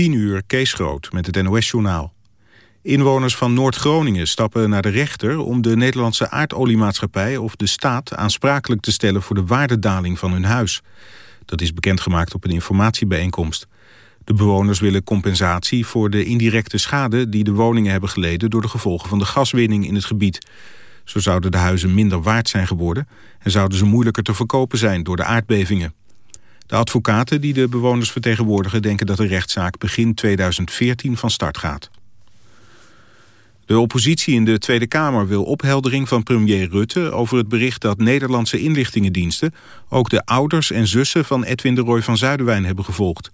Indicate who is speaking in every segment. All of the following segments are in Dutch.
Speaker 1: 10 uur Kees Groot met het NOS-journaal. Inwoners van Noord-Groningen stappen naar de rechter... om de Nederlandse aardoliemaatschappij of de staat aansprakelijk te stellen... voor de waardedaling van hun huis. Dat is bekendgemaakt op een informatiebijeenkomst. De bewoners willen compensatie voor de indirecte schade... die de woningen hebben geleden door de gevolgen van de gaswinning in het gebied. Zo zouden de huizen minder waard zijn geworden... en zouden ze moeilijker te verkopen zijn door de aardbevingen. De advocaten die de bewoners vertegenwoordigen... denken dat de rechtszaak begin 2014 van start gaat. De oppositie in de Tweede Kamer wil opheldering van premier Rutte... over het bericht dat Nederlandse inlichtingendiensten... ook de ouders en zussen van Edwin de Roy van Zuiderwijn hebben gevolgd.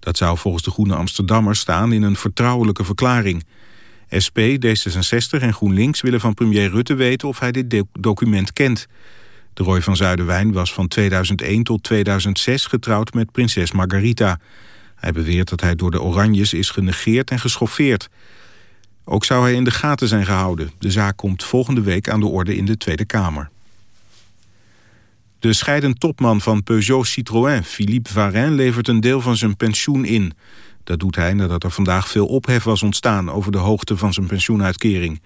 Speaker 1: Dat zou volgens de Groene Amsterdammer staan in een vertrouwelijke verklaring. SP, D66 en GroenLinks willen van premier Rutte weten of hij dit document kent. De Roy van Zuiderwijn was van 2001 tot 2006 getrouwd met prinses Margarita. Hij beweert dat hij door de Oranjes is genegeerd en geschoffeerd. Ook zou hij in de gaten zijn gehouden. De zaak komt volgende week aan de orde in de Tweede Kamer. De scheidend topman van Peugeot Citroën, Philippe Varin... levert een deel van zijn pensioen in. Dat doet hij nadat er vandaag veel ophef was ontstaan... over de hoogte van zijn pensioenuitkering.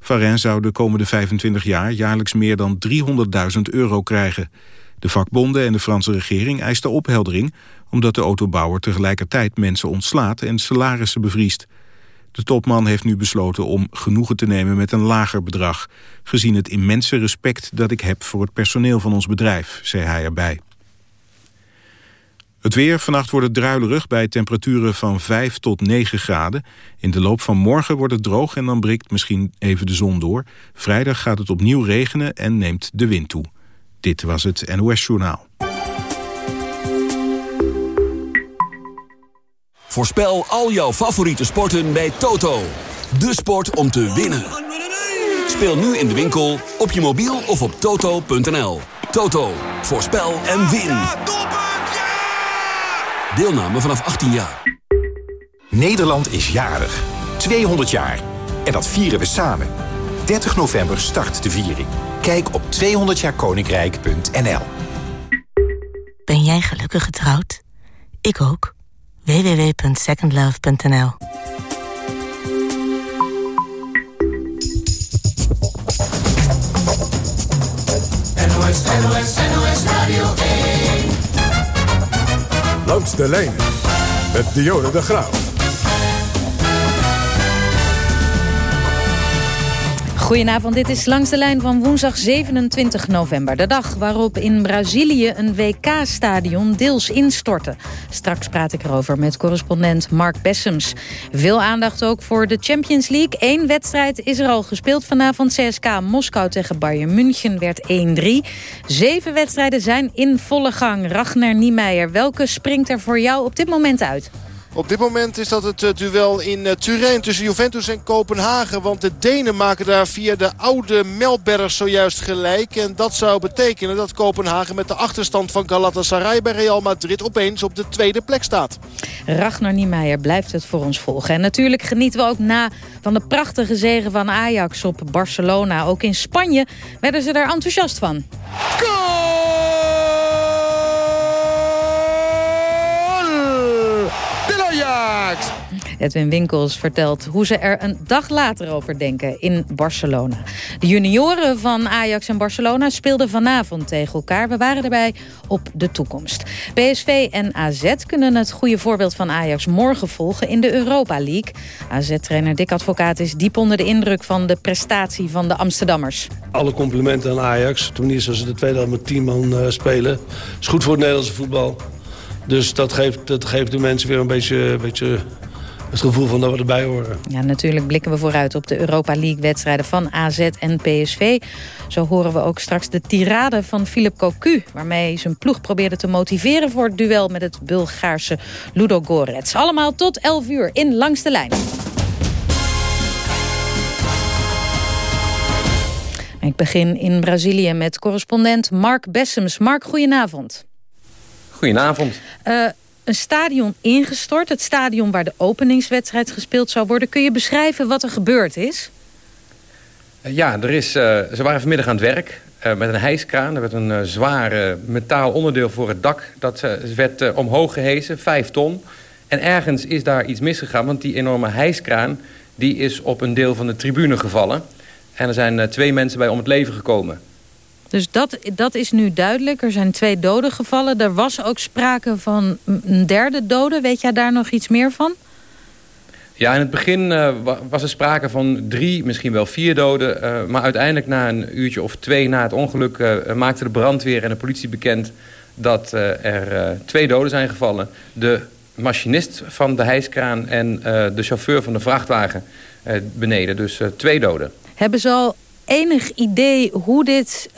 Speaker 1: Varin zou de komende 25 jaar jaarlijks meer dan 300.000 euro krijgen. De vakbonden en de Franse regering eisten opheldering... omdat de autobouwer tegelijkertijd mensen ontslaat en salarissen bevriest. De topman heeft nu besloten om genoegen te nemen met een lager bedrag... gezien het immense respect dat ik heb voor het personeel van ons bedrijf, zei hij erbij. Het weer, vannacht wordt het druilerig bij temperaturen van 5 tot 9 graden. In de loop van morgen wordt het droog en dan breekt misschien even de zon door. Vrijdag gaat het opnieuw regenen en neemt de wind toe. Dit was het NOS Journaal.
Speaker 2: Voorspel al jouw favoriete sporten bij Toto. De sport om te winnen. Speel nu in de winkel, op je mobiel of op toto.nl. Toto, voorspel en win. Deelname vanaf 18 jaar.
Speaker 3: Nederland is jarig. 200 jaar. En dat vieren we samen. 30 november start de viering. Kijk op 200jaarkoninkrijk.nl
Speaker 4: Ben jij gelukkig getrouwd? Ik ook www.secondlove.nl
Speaker 5: NOS, NOS, NOS Radio 1
Speaker 6: Langs de lijn met Dionne de Graaf.
Speaker 7: Goedenavond, dit is Langs de Lijn van woensdag 27 november. De dag waarop in Brazilië een WK-stadion deels instortte. Straks praat ik erover met correspondent Mark Bessems. Veel aandacht ook voor de Champions League. Eén wedstrijd is er al gespeeld vanavond. CSK Moskou tegen Bayern München werd 1-3. Zeven wedstrijden zijn in volle gang. Ragnar Niemeyer, welke springt er voor jou op dit moment uit?
Speaker 8: Op dit moment is dat het eh, duel in eh, Turijn tussen Juventus en Kopenhagen. Want de Denen maken daar via de oude Melberg zojuist gelijk. En dat zou betekenen dat Kopenhagen met de achterstand van Galatasaray bij Real Madrid opeens op de tweede plek staat.
Speaker 7: Ragnar Niemeyer blijft het voor ons volgen. En natuurlijk genieten we ook na van de prachtige zegen van Ajax op Barcelona. Ook in Spanje werden ze daar enthousiast van. Edwin Winkels vertelt hoe ze er een dag later over denken in Barcelona. De junioren van Ajax en Barcelona speelden vanavond tegen elkaar. We waren erbij op de toekomst. PSV en AZ kunnen het goede voorbeeld van Ajax morgen volgen in de Europa League. AZ-trainer Dick Advocaat is diep onder de indruk van de prestatie van de Amsterdammers.
Speaker 9: Alle complimenten aan Ajax. Toen is ze de tweede helft met tien man uh, spelen. is goed voor het Nederlandse voetbal. Dus dat geeft, dat geeft de mensen weer een beetje, een beetje het gevoel van dat we erbij horen.
Speaker 7: Ja, natuurlijk blikken we vooruit op de Europa League-wedstrijden van AZ en PSV. Zo horen we ook straks de tirade van Philip Cocu... waarmee zijn ploeg probeerde te motiveren voor het duel... met het Bulgaarse Ludo Gorets. Allemaal tot 11 uur in Langs de Lijn. Ik begin in Brazilië met correspondent Mark Bessems. Mark, goedenavond.
Speaker 10: Goedenavond.
Speaker 7: Uh, een stadion ingestort. Het stadion waar de openingswedstrijd gespeeld zou worden. Kun je beschrijven wat er gebeurd is?
Speaker 10: Eh, ja, er is, uh, ze waren vanmiddag aan het werk met een hijskraan. Er werd een zwaar metaal onderdeel voor het dak. Dat werd omhoog gehezen, vijf ton. En ergens is daar iets misgegaan, want die enorme hijskraan... die is op een deel van de tribune gevallen. En er zijn twee mensen bij om het leven gekomen.
Speaker 7: Dus dat, dat is nu duidelijk. Er zijn twee doden gevallen. Er was ook sprake van een derde dode. Weet jij daar nog iets meer van?
Speaker 10: Ja, in het begin uh, was er sprake van drie, misschien wel vier doden. Uh, maar uiteindelijk na een uurtje of twee na het ongeluk... Uh, maakte de brandweer en de politie bekend dat er twee doden zijn gevallen. De machinist van de hijskraan en de chauffeur van de vrachtwagen beneden. Dus twee doden.
Speaker 7: Hebben ze al enig idee hoe dit,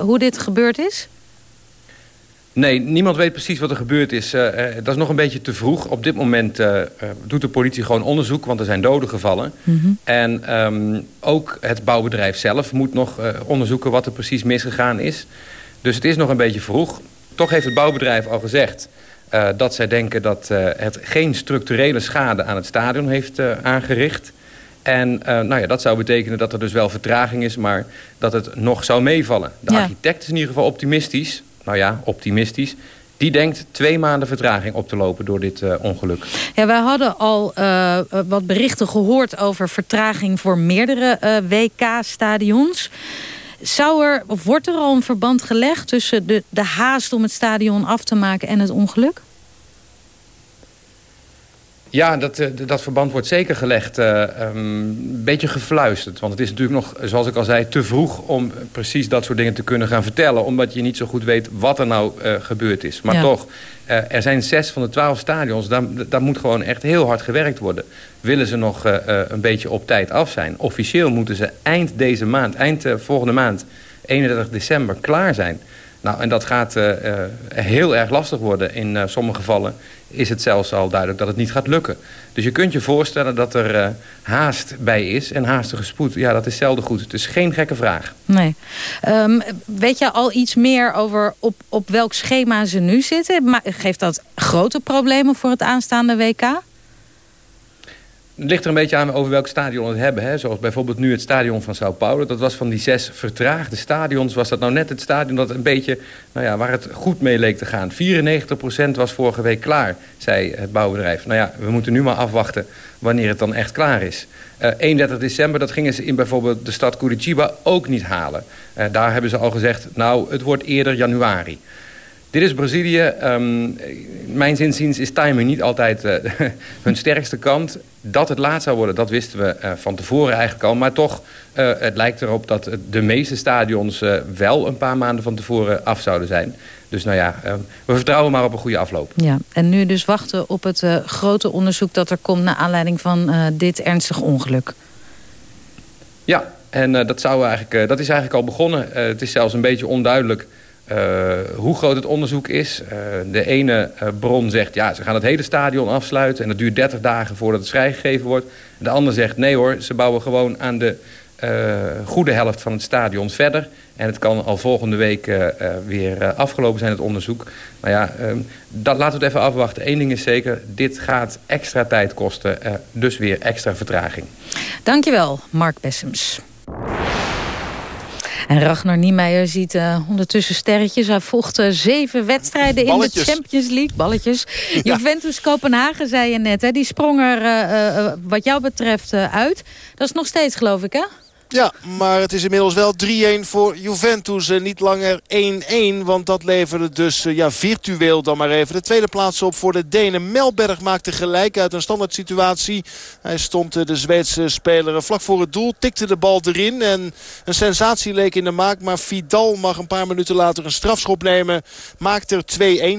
Speaker 7: hoe dit gebeurd is?
Speaker 10: Nee, niemand weet precies wat er gebeurd is. Uh, dat is nog een beetje te vroeg. Op dit moment uh, doet de politie gewoon onderzoek, want er zijn doden gevallen. Mm -hmm. En um, ook het bouwbedrijf zelf moet nog onderzoeken wat er precies misgegaan is. Dus het is nog een beetje vroeg. Toch heeft het bouwbedrijf al gezegd dat zij denken dat het geen structurele schade aan het stadion heeft aangericht. En nou ja, dat zou betekenen dat er dus wel vertraging is, maar dat het nog zou meevallen. De ja. architect is in ieder geval optimistisch nou ja, optimistisch... die denkt twee maanden vertraging op te lopen door dit uh, ongeluk.
Speaker 7: Ja, wij hadden al uh, wat berichten gehoord over vertraging voor meerdere WK-stadions. Zou er, of wordt er al een verband gelegd tussen de, de haast om het stadion af te maken en het ongeluk?
Speaker 10: Ja, dat, eh, dat verband wordt zeker gelegd. Uh, een beetje gefluisterd. Want het is natuurlijk nog, zoals ik al zei, te vroeg om precies dat soort dingen te kunnen gaan vertellen. Omdat je niet zo goed weet wat er nou uh, gebeurd is. Maar ja. toch, er zijn zes van de twaalf stadions. Daar, daar moet gewoon echt heel hard gewerkt worden. Willen ze nog een beetje op tijd af zijn? Officieel moeten ze eind deze maand, eind volgende maand, 31 december, klaar zijn. Nou, en dat gaat heel erg lastig worden in sommige gevallen is het zelfs al duidelijk dat het niet gaat lukken. Dus je kunt je voorstellen dat er haast bij is. En haastige spoed, ja, dat is zelden goed. Het is geen gekke vraag.
Speaker 7: Nee. Um, weet je al iets meer over op, op welk schema ze nu zitten? Maar geeft dat grote problemen voor het aanstaande WK?
Speaker 10: Het ligt er een beetje aan over welk stadion we het hebben. Hè. Zoals bijvoorbeeld nu het stadion van Sao Paulo. Dat was van die zes vertraagde stadions. Was dat nou net het stadion dat een beetje, nou ja, waar het goed mee leek te gaan. 94% was vorige week klaar, zei het bouwbedrijf. Nou ja, we moeten nu maar afwachten wanneer het dan echt klaar is. Uh, eh, 31 december, dat gingen ze in bijvoorbeeld de stad Curitiba ook niet halen. Uh, daar hebben ze al gezegd, nou, het wordt eerder januari. Dit is Brazilië. Um, mijn zinziens is timing niet altijd uh, hun sterkste kant. Dat het laat zou worden, dat wisten we uh, van tevoren eigenlijk al. Maar toch, uh, het lijkt erop dat de meeste stadions wel een paar maanden van tevoren af zouden zijn. Dus nou ja, we vertrouwen maar op een goede afloop.
Speaker 7: Ja, en nu dus wachten op het grote onderzoek dat er komt... naar aanleiding van dit ernstige ongeluk.
Speaker 10: Ja, en dat, zou eigenlijk, dat is eigenlijk al begonnen. het is zelfs een beetje onduidelijk uh, hoe groot het onderzoek is. Uh, de ene uh, bron zegt, ja, ze gaan het hele stadion afsluiten... en dat duurt 30 dagen voordat het vrijgegeven wordt. De ander zegt, nee hoor, ze bouwen gewoon aan de goede helft van het stadion verder. En het kan al volgende week weer afgelopen zijn, het onderzoek. Maar ja, ehm, dat, laten we het even afwachten. Eén ding is zeker, dit gaat extra tijd kosten. dus weer extra vertraging.
Speaker 7: Dankjewel, Mark Bessems. En Ragnar Niemeyer ziet uh, ondertussen sterretjes. Hij volgt uh, zeven wedstrijden Balletjes. in de Champions League. Balletjes. Ja. Juventus Kopenhagen, zei je net. Hè? Die sprong er uh, wat jou betreft uit. Dat is nog steeds, geloof ik, hè?
Speaker 8: Ja, maar het is inmiddels wel 3-1 voor Juventus. En niet langer 1-1, want dat leverde dus ja, virtueel dan maar even de tweede plaats op voor de Denen. Melberg maakte gelijk uit een standaard situatie. Hij stond de Zweedse speler vlak voor het doel, tikte de bal erin. En een sensatie leek in de maak, maar Vidal mag een paar minuten later een strafschop nemen. Maakt er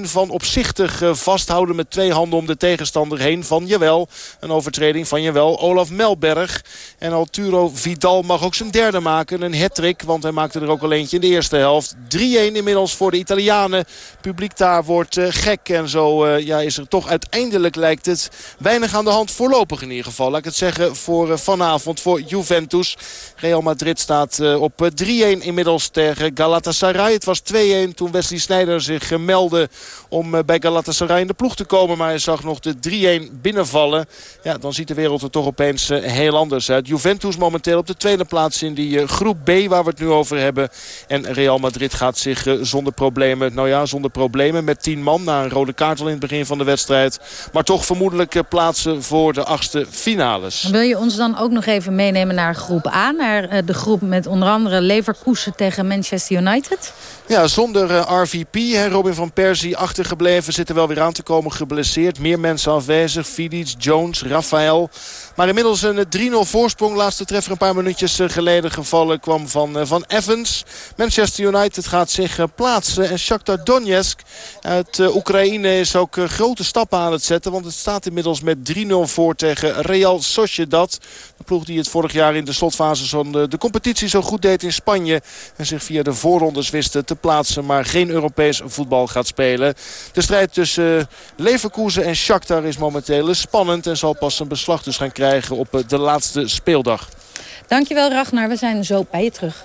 Speaker 8: 2-1 van opzichtig vasthouden met twee handen om de tegenstander heen. Van jawel, een overtreding van jawel, Olaf Melberg. En Arturo Vidal mag ook zijn derde maken. Een hat want hij maakte er ook al eentje in de eerste helft. 3-1 inmiddels voor de Italianen. publiek daar wordt uh, gek. En zo uh, ja, is er toch uiteindelijk lijkt het weinig aan de hand. Voorlopig in ieder geval. Laat ik het zeggen voor uh, vanavond voor Juventus. Real Madrid staat op 3-1 inmiddels tegen Galatasaray. Het was 2-1 toen Wesley Sneijder zich meldde om bij Galatasaray in de ploeg te komen. Maar hij zag nog de 3-1 binnenvallen. Ja, dan ziet de wereld er toch opeens heel anders uit. Juventus momenteel op de tweede plaats in die groep B waar we het nu over hebben. En Real Madrid gaat zich zonder problemen, nou ja, zonder problemen met 10 man. Na een rode kaart al in het begin van de wedstrijd. Maar toch vermoedelijk plaatsen voor de achtste finales.
Speaker 7: Wil je ons dan ook nog even meenemen naar groep A? Naar de groep met onder andere Leverkusen tegen Manchester United?
Speaker 8: Ja, zonder RVP. Hè, Robin van Persie achtergebleven. Zit er wel weer aan te komen geblesseerd. Meer mensen afwezig. Fidic, Jones, Rafael. Maar inmiddels een 3-0 voorsprong. Laatste treffer een paar minuutjes eh, geleden gevallen kwam van, eh, van Evans. Manchester United gaat zich plaatsen. En Shakhtar Donetsk uit Oekraïne is ook grote stappen aan het zetten. Want het staat inmiddels met 3-0 voor tegen Real Sociedad. De ploeg die het vorig jaar in de slotfase van de, de competitie zo goed deed in Spanje. En zich via de voorrondes wist te plaatsen. Maar geen Europees voetbal gaat spelen. De strijd tussen Leverkusen en Shakhtar is momenteel spannend. En zal pas een beslag dus gaan krijgen op eh, de laatste speeldag.
Speaker 7: Dankjewel Ragnar, we zijn zo bij je terug.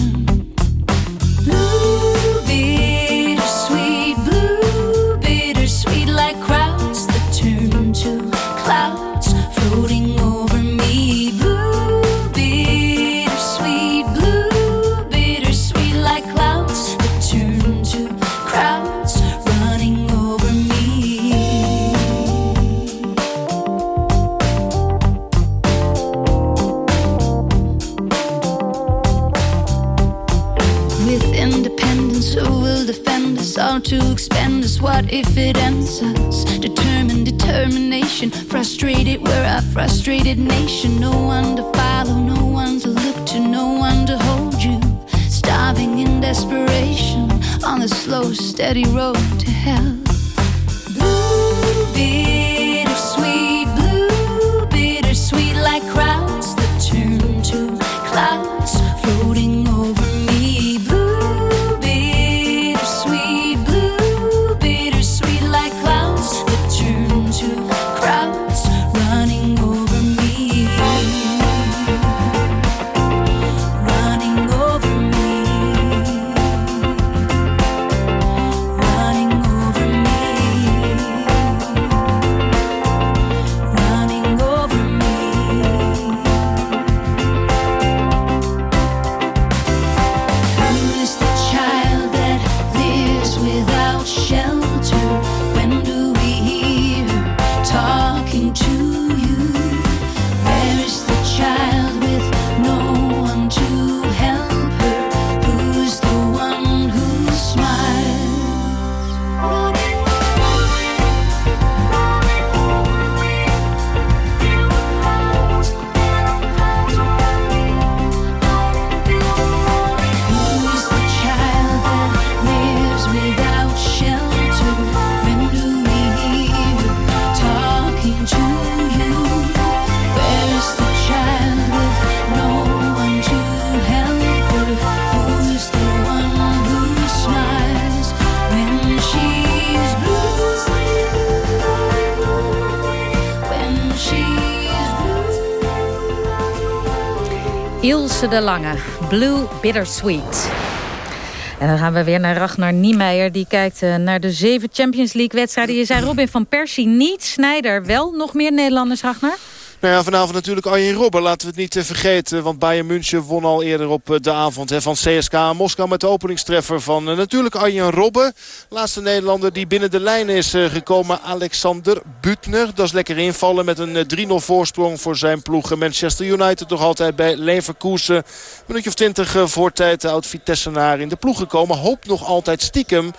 Speaker 7: De Lange, Blue Bittersweet. En dan gaan we weer naar Ragnar Niemeyer. Die kijkt eh, naar de zeven Champions League wedstrijden. Je zei Robin van Persie niet, Snijder wel. Nog meer Nederlanders, Ragnar?
Speaker 8: Nou ja, vanavond natuurlijk Arjen Robben. Laten we het niet vergeten. Want Bayern München won al eerder op de avond hè, van CSK Moskou. Met de openingstreffer van natuurlijk Arjen Robben. Laatste Nederlander die binnen de lijn is gekomen. Alexander Butner. Dat is lekker invallen met een 3-0 voorsprong voor zijn ploeg. Manchester United nog altijd bij Leverkusen. Minuutje of twintig voor tijd de oud-Vitessenaar in de ploeg gekomen. Hoopt nog altijd stiekem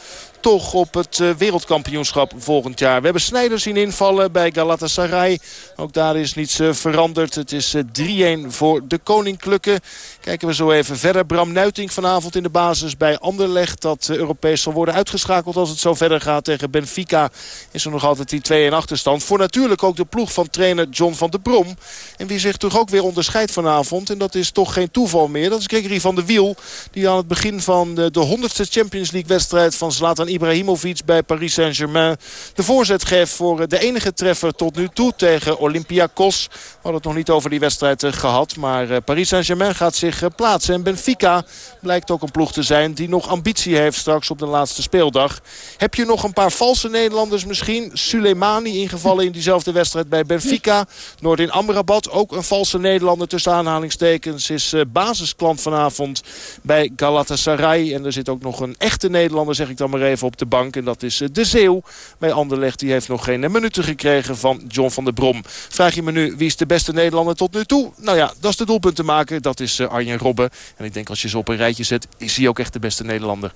Speaker 8: toch op het eh, wereldkampioenschap volgend jaar. We hebben Sneijder zien invallen bij Galatasaray. Ook daar is niets eh, veranderd. Het is 3-1 eh, voor de Koninklijke. Kijken we zo even verder. Bram Nuiting vanavond in de basis bij Anderlecht. Dat Europees zal worden uitgeschakeld als het zo verder gaat tegen Benfica. Is er nog altijd die 2-1 achterstand. Voor natuurlijk ook de ploeg van trainer John van der Brom. En wie zich toch ook weer onderscheidt vanavond. En dat is toch geen toeval meer. Dat is Gregory van der Wiel. Die aan het begin van de 100ste Champions League wedstrijd van Zlatan Ibrahimovic bij Paris Saint-Germain de voorzet geeft voor de enige treffer tot nu toe tegen Olympiakos. Hadden het nog niet over die wedstrijd eh, gehad. Maar eh, Paris Saint-Germain gaat zich eh, plaatsen. En Benfica blijkt ook een ploeg te zijn die nog ambitie heeft straks op de laatste speeldag. Heb je nog een paar valse Nederlanders misschien? Suleimani ingevallen in diezelfde wedstrijd bij Benfica. Noordin Amrabat, ook een valse Nederlander tussen aanhalingstekens. Is basisklant vanavond bij Galatasaray. En er zit ook nog een echte Nederlander, zeg ik dan maar even op de bank. En dat is De Zeeuw bij Anderlecht. Die heeft nog geen minuten gekregen van John van der Brom. Vraag je me nu wie is de beste Nederlander tot nu toe? Nou ja, dat is de doelpunt te maken. Dat is eh, Arjen Robben. En ik denk als je ze op een rijtje zet, is hij ook echt de beste Nederlander.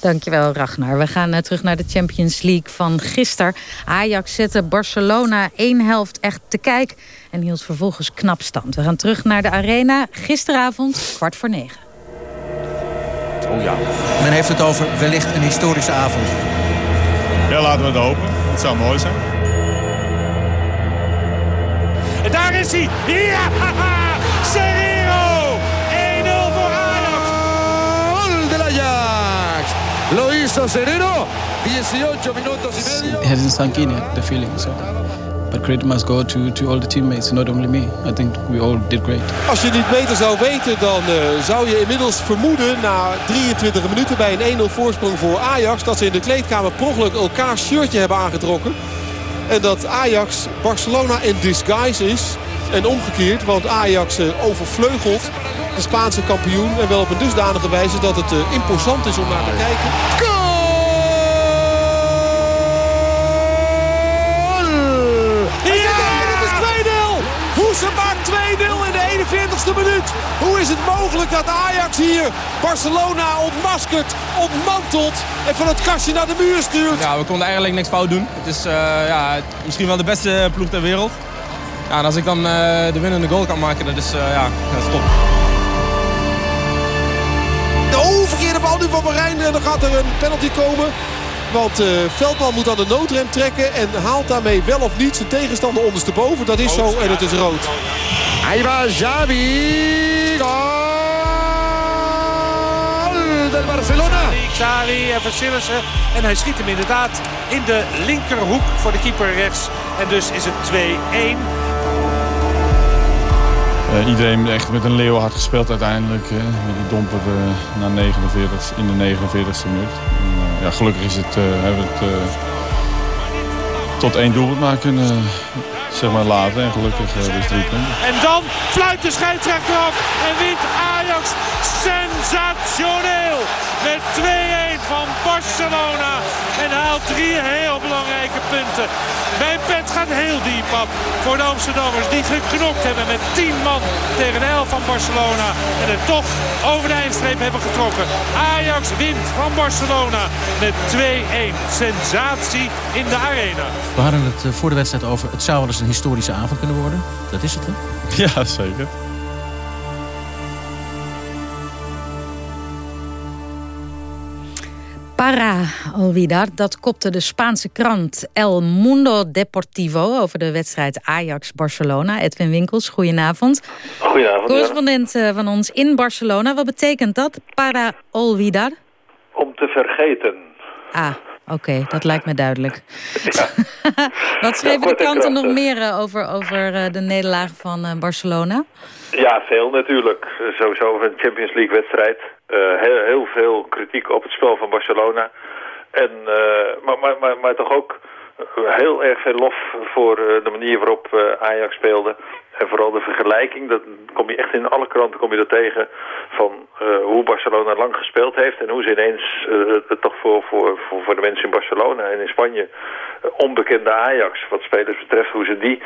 Speaker 7: Dankjewel Ragnar. We gaan uh, terug naar de Champions League van gisteren. Ajax zette Barcelona één helft echt te kijk. En hield vervolgens knap stand. We gaan terug naar de arena. Gisteravond, kwart voor negen.
Speaker 11: Oh ja. Men heeft het over wellicht een historische avond.
Speaker 12: Ja, laten we het hopen. Het zou mooi zijn.
Speaker 13: En daar is hij. Ja! Serrero! 1-0 voor Ajax.
Speaker 14: Gol de Ajax. Lo hizo Serrero. 18 minutos y medio.
Speaker 15: It hasn't sunk in yet, the feeling. So. But credit must go to, to all the teammates, not only me. I think we all did great.
Speaker 16: Als je dit beter zou weten, dan uh, zou je inmiddels vermoeden... na 23 minuten bij een 1-0 voorsprong voor Ajax... dat ze in de kleedkamer per ongeluk elkaar shirtje hebben aangetrokken. En dat Ajax Barcelona in disguise is. En omgekeerd, want Ajax uh, overvleugelt de Spaanse kampioen. En wel op een dusdanige wijze dat het uh, imposant is om naar te kijken.
Speaker 13: Ze maakt 2-0 in de 41ste minuut. Hoe is het mogelijk dat Ajax hier Barcelona ontmaskert, ontmantelt... en van het kastje naar de muur stuurt?
Speaker 17: Ja, we konden eigenlijk niks fout doen. Het is uh, ja, misschien wel de beste ploeg ter wereld. Ja, en als ik dan uh, de winnende goal kan maken, dat is, uh, ja, dat is top.
Speaker 16: De overkeerde bal nu van Marijn en dan gaat er een penalty komen. Want uh, Veldman moet aan de noodrem trekken. En haalt daarmee wel of niet zijn tegenstander ondersteboven. Dat is zo en het is rood.
Speaker 14: Ahí va Xavi. Gol del Barcelona.
Speaker 13: Xavi en. En hij schiet hem inderdaad in de linkerhoek voor de keeper rechts. En dus is het 2-1.
Speaker 12: Uh, iedereen echt met een leeuwenhard gespeeld uiteindelijk. Met die domper uh, na 49, in de 49e minuut. En, ja, gelukkig is het, hebben we het tot één doelpunt maar kunnen zeg maar, laten. En gelukkig dus drie punten.
Speaker 13: En dan fluit de scheidsrechter af en wint Ajax sensationeel. Met 2-1 van Barcelona. En haalt drie heel belangrijke punten. Mijn pet gaat heel diep op voor de Amsterdammers. Die geknokt hebben met 10 man tegen de 11 van Barcelona. En het toch over de eindstreep hebben getrokken. Ajax wint van Barcelona met 2-1. Sensatie in de arena.
Speaker 11: We hadden het eh, voor de wedstrijd over... het zou wel eens een historische avond kunnen worden. Dat is het, hè?
Speaker 12: Ja, zeker.
Speaker 7: Para Olvidar, dat kopte de Spaanse krant El Mundo Deportivo... over de wedstrijd Ajax-Barcelona. Edwin Winkels, goedenavond.
Speaker 18: Goedenavond.
Speaker 7: Correspondent ja. van ons in Barcelona. Wat betekent dat, Para Olvidar?
Speaker 18: Om te vergeten.
Speaker 7: Ah, oké, okay, dat lijkt me duidelijk. Ja. Wat schreven de kranten nog meer over, over de nederlagen van Barcelona?
Speaker 18: Ja, veel natuurlijk. Sowieso over een Champions League wedstrijd. Heel, heel, veel kritiek op het spel van Barcelona. En, maar, maar, maar, maar toch ook heel erg veel lof voor de manier waarop Ajax speelde. En vooral de vergelijking, dat kom je echt in alle kranten kom je dat tegen... van uh, hoe Barcelona lang gespeeld heeft... en hoe ze ineens het toch voor, voor, voor, de mensen in Barcelona en in Spanje... Onbekende Ajax, wat spelers betreft, hoe ze die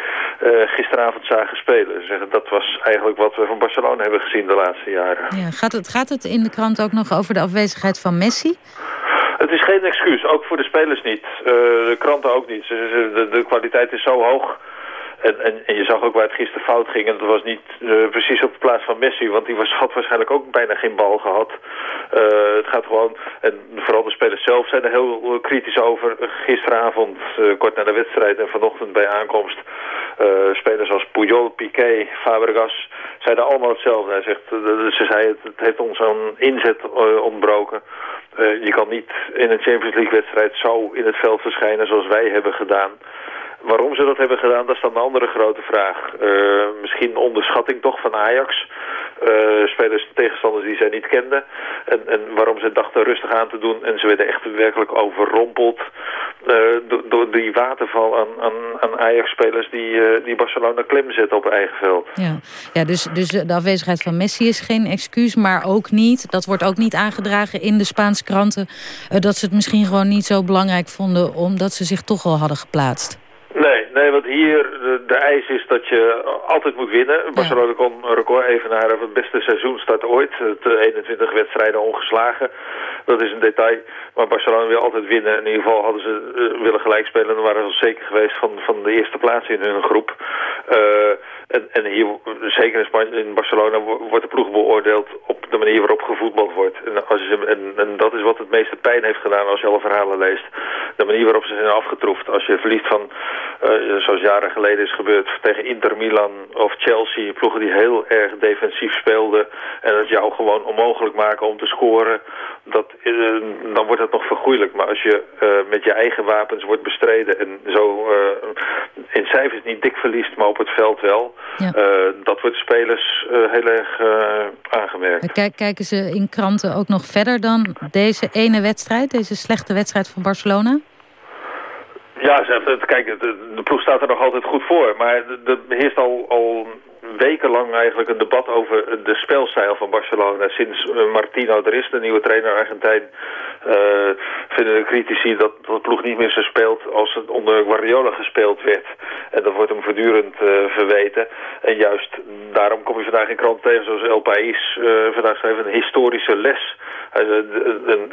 Speaker 18: gisteravond zagen spelen. Ze dat was eigenlijk wat we van Barcelona hebben gezien de laatste jaren.
Speaker 7: Ja, gaat, het, gaat het in de krant ook nog over de afwezigheid van Messi?
Speaker 18: Het is geen excuus, ook voor de spelers niet. de kranten ook niet. De, de kwaliteit is zo hoog en, en, je zag ook waar het gisteren fout ging. En dat was niet uh, precies op de plaats van Messi. Want die was, had waarschijnlijk ook bijna geen bal gehad. Uh, het gaat gewoon... En vooral de spelers zelf zijn er heel kritisch over. Gisteravond, kort na de wedstrijd en vanochtend bij aankomst... spelers als Puyol, Piqué, Fabregas... zeiden allemaal hetzelfde. Hij zegt, ze zei, het, het heeft ons een inzet ontbroken. je kan niet in een Champions League wedstrijd zo in het veld verschijnen zoals wij hebben gedaan... Waarom ze dat hebben gedaan, dat is dan een andere grote vraag. Uh, misschien onderschatting toch van Ajax. Uh, spelers tegenstanders die zij niet kenden. En, en waarom ze dachten rustig aan te doen. En ze werden echt werkelijk overrompeld uh, door, die waterval aan, aan, aan Ajax-spelers die, die Barcelona klem zetten op eigen veld.
Speaker 7: Ja, ja dus, dus de afwezigheid van Messi is geen excuus, maar ook niet. Dat wordt ook niet aangedragen in de Spaanse kranten. dat ze het misschien gewoon niet zo belangrijk vonden omdat ze zich toch al hadden geplaatst.
Speaker 18: Nee, want hier de, de eis is dat je altijd moet winnen. Barcelona kon een record even naar het beste seizoenstart ooit. De 21 wedstrijden ongeslagen. Dat is een detail. Maar Barcelona wil altijd winnen. In ieder geval hadden ze uh, willen gelijk spelen. Dan waren ze zeker geweest van, van de eerste plaats in hun groep. Uh, en, en hier, zeker in, Spanje, in Barcelona, wordt de ploeg beoordeeld op de manier waarop gevoetbald wordt. En, als je, en, en dat is wat het meeste pijn heeft gedaan als je alle verhalen leest. De manier waarop ze zijn afgetroefd. Als je verliest van, uh, zoals jaren geleden is gebeurd, tegen Inter Milan of Chelsea. Ploegen die heel erg defensief speelden. En het jou gewoon onmogelijk maken om te scoren. Dat, uh, dan wordt het nog vergoeilijk. Maar als je uh, met je eigen wapens wordt bestreden en zo in cijfers niet dik verliest, maar op het veld wel... Ja. Dat wordt spelers heel erg aangemerkt.
Speaker 7: Kijk, kijken ze in kranten ook nog verder dan deze ene wedstrijd? Deze slechte wedstrijd van Barcelona?
Speaker 18: Ja, kijk, de, de ploeg staat er nog altijd goed voor. Maar er heerst al, al wekenlang eigenlijk een debat over de spelstijl van Barcelona. Sinds Martino er is, de nieuwe trainer Argentijn, uh, vinden de critici dat, de ploeg niet meer zo speelt als het onder Guardiola gespeeld werd. En dat wordt hem voortdurend uh, verweten. En juist daarom kom je vandaag in krant tegen zoals El País uh, vandaag schreef een historische les. En,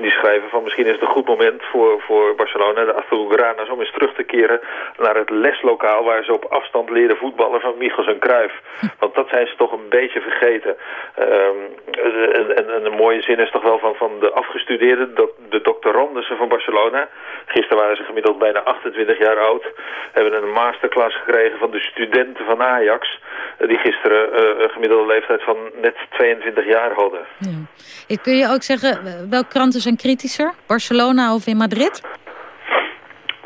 Speaker 18: die schrijven van misschien is het een goed moment voor, voor Barcelona, de Azulgranas, om eens terug te keren naar het leslokaal waar ze op afstand leren voetballen van Michels en Cruijff. Want dat zijn ze toch een beetje vergeten. Um, en, en, een mooie zin is toch wel van, van de afgestudeerden, de, de doctorandussen van Barcelona. Gisteren waren ze gemiddeld bijna 28 jaar oud. Hebben een masterclass gekregen van de studenten van Ajax. Die gisteren uh, een gemiddelde leeftijd van net 22 jaar hadden.
Speaker 7: Ja. Kun je ook zeggen, welke kranten zijn kritischer? Barcelona of in Madrid?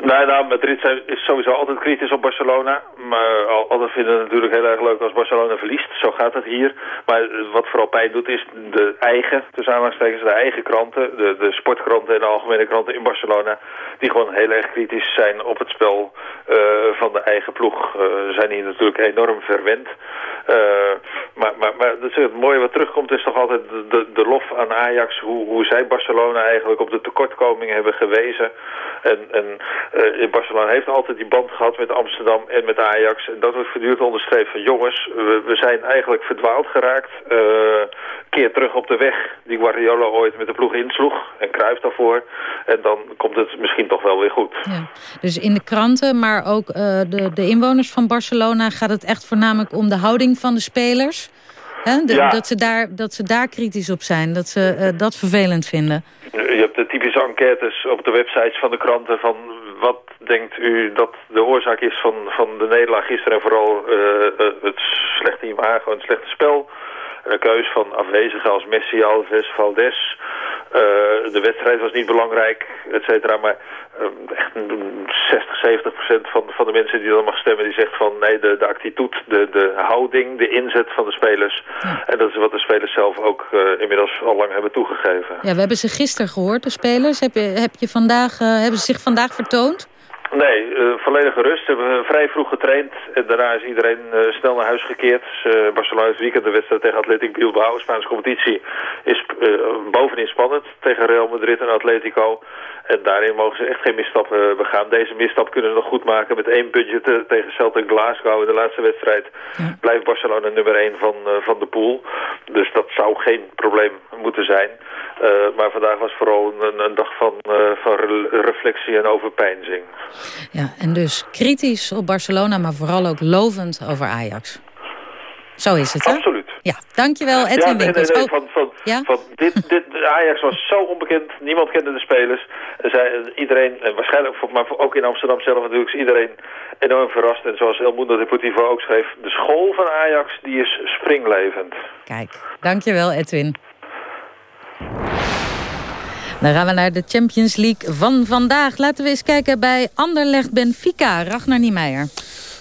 Speaker 18: Nee, nou, Madrid is sowieso altijd kritisch op Barcelona. Maar altijd vinden het natuurlijk heel erg leuk als Barcelona verliest. Zo gaat het hier. Maar wat vooral pijn doet is de eigen, tussen aanhalingstekens, de eigen kranten. De, de sportkranten en de algemene kranten in Barcelona. Die gewoon heel erg kritisch zijn op het spel uh, van de eigen ploeg. Uh, zijn hier natuurlijk enorm verwend. Maar maar, maar het mooie wat terugkomt is toch altijd de, de, lof aan Ajax. Hoe, hoe zij Barcelona eigenlijk op de tekortkomingen hebben gewezen. En, en uh, Barcelona heeft altijd die band gehad met Amsterdam en met Ajax. En dat wordt voortdurend onderstreept van jongens, we, we zijn eigenlijk verdwaald geraakt. Uh, keer terug op de weg die Guardiola ooit met de ploeg insloeg. En Cruijff daarvoor. En dan komt het misschien toch wel weer goed.
Speaker 7: Ja. Dus in de kranten, maar ook uh, de, de inwoners van Barcelona... gaat het echt voornamelijk om de houding van de spelers... De, ja. dat, ze daar, dat ze daar kritisch op zijn, dat ze uh, dat vervelend vinden.
Speaker 18: Je hebt de typische enquêtes op de websites van de kranten van wat denkt u dat de oorzaak is van, van de nederlaag gisteren en vooral uh, het slechte imago en het slechte spel? Een keus van afwezigen als Messi, Alves, Valdes. Uh, de wedstrijd was niet belangrijk, et cetera. Maar uh, echt 60, 70 procent van, van de mensen die dan mag stemmen... die zegt van nee, de, de attitude, de, de houding, de inzet van de spelers. Ja. En dat is wat de spelers zelf ook uh, inmiddels al lang hebben toegegeven.
Speaker 7: Ja, we hebben ze gisteren gehoord, de spelers. Heb je, heb je vandaag, hebben ze zich vandaag vertoond?
Speaker 18: Nee, uh, volledige rust. Ze hebben vrij vroeg getraind. En daarna is iedereen uh, snel naar huis gekeerd. Dus, uh, Barcelona heeft weekend de wedstrijd tegen Atletico Bilbao. De Spaanse competitie is bovenin spannend tegen Real Madrid en Atletico. En daarin mogen ze echt geen misstappen begaan. Deze misstap kunnen ze nog goed maken met één budget tegen Celtic Glasgow in de laatste wedstrijd. Ja. Blijft Barcelona nummer 1 van, van de pool. Dus dat zou geen probleem moeten zijn. maar vandaag was vooral een, een dag van, van reflectie en overpeinzing.
Speaker 7: Ja, en dus kritisch op Barcelona, maar vooral ook lovend over Ajax. Zo is het, hè?
Speaker 18: Absoluut.
Speaker 7: Ja, dankjewel Edwin ja, nee,
Speaker 18: nee, nee, van, van, ja? van dit, dit, Ajax was zo onbekend, niemand kende de spelers. Zij, iedereen, en waarschijnlijk, maar ook in Amsterdam zelf natuurlijk, is iedereen enorm verrast. En zoals El Mundo Deportivo ook schreef, de school van Ajax die is springlevend.
Speaker 7: Kijk, dankjewel Edwin. Dan gaan we naar de Champions League van vandaag. Laten we eens kijken bij Anderlecht Benfica. Ragnar Niemeyer.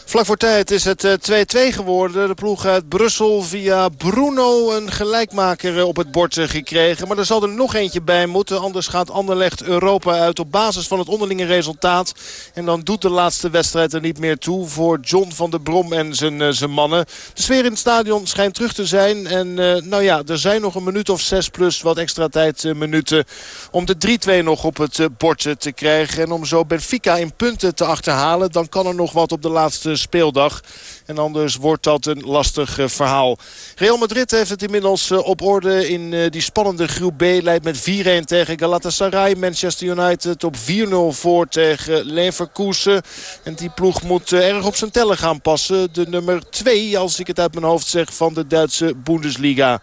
Speaker 8: Vlak voor tijd is het 2-2 eh, geworden. De ploeg uit Brussel via Bruno een gelijkmaker eh, op het bord eh, gekregen. Maar er zal er nog eentje bij moeten. Anders gaat Anderlecht Europa uit op basis van het onderlinge resultaat. En dan doet de laatste wedstrijd er niet meer toe voor John van der Brom en zijn, zijn mannen. De sfeer in het stadion schijnt terug te zijn. En nou ja, er zijn nog een minuut of zes plus wat extra tijd minuten om de 3-2 nog op het bord te krijgen. En om zo Benfica in punten te achterhalen. Dan kan er nog wat op de laatste speeldag. En anders wordt dat een lastig eh, verhaal. Real Madrid heeft het inmiddels eh, op orde in eh, die spannende groep B. Leidt met 4-1 tegen Galatasaray. Manchester United op 4-0 voor tegen Leverkusen. En die ploeg moet erg op zijn tellen gaan passen. De nummer 2, als ik het uit mijn hoofd zeg, van de Duitse Bundesliga.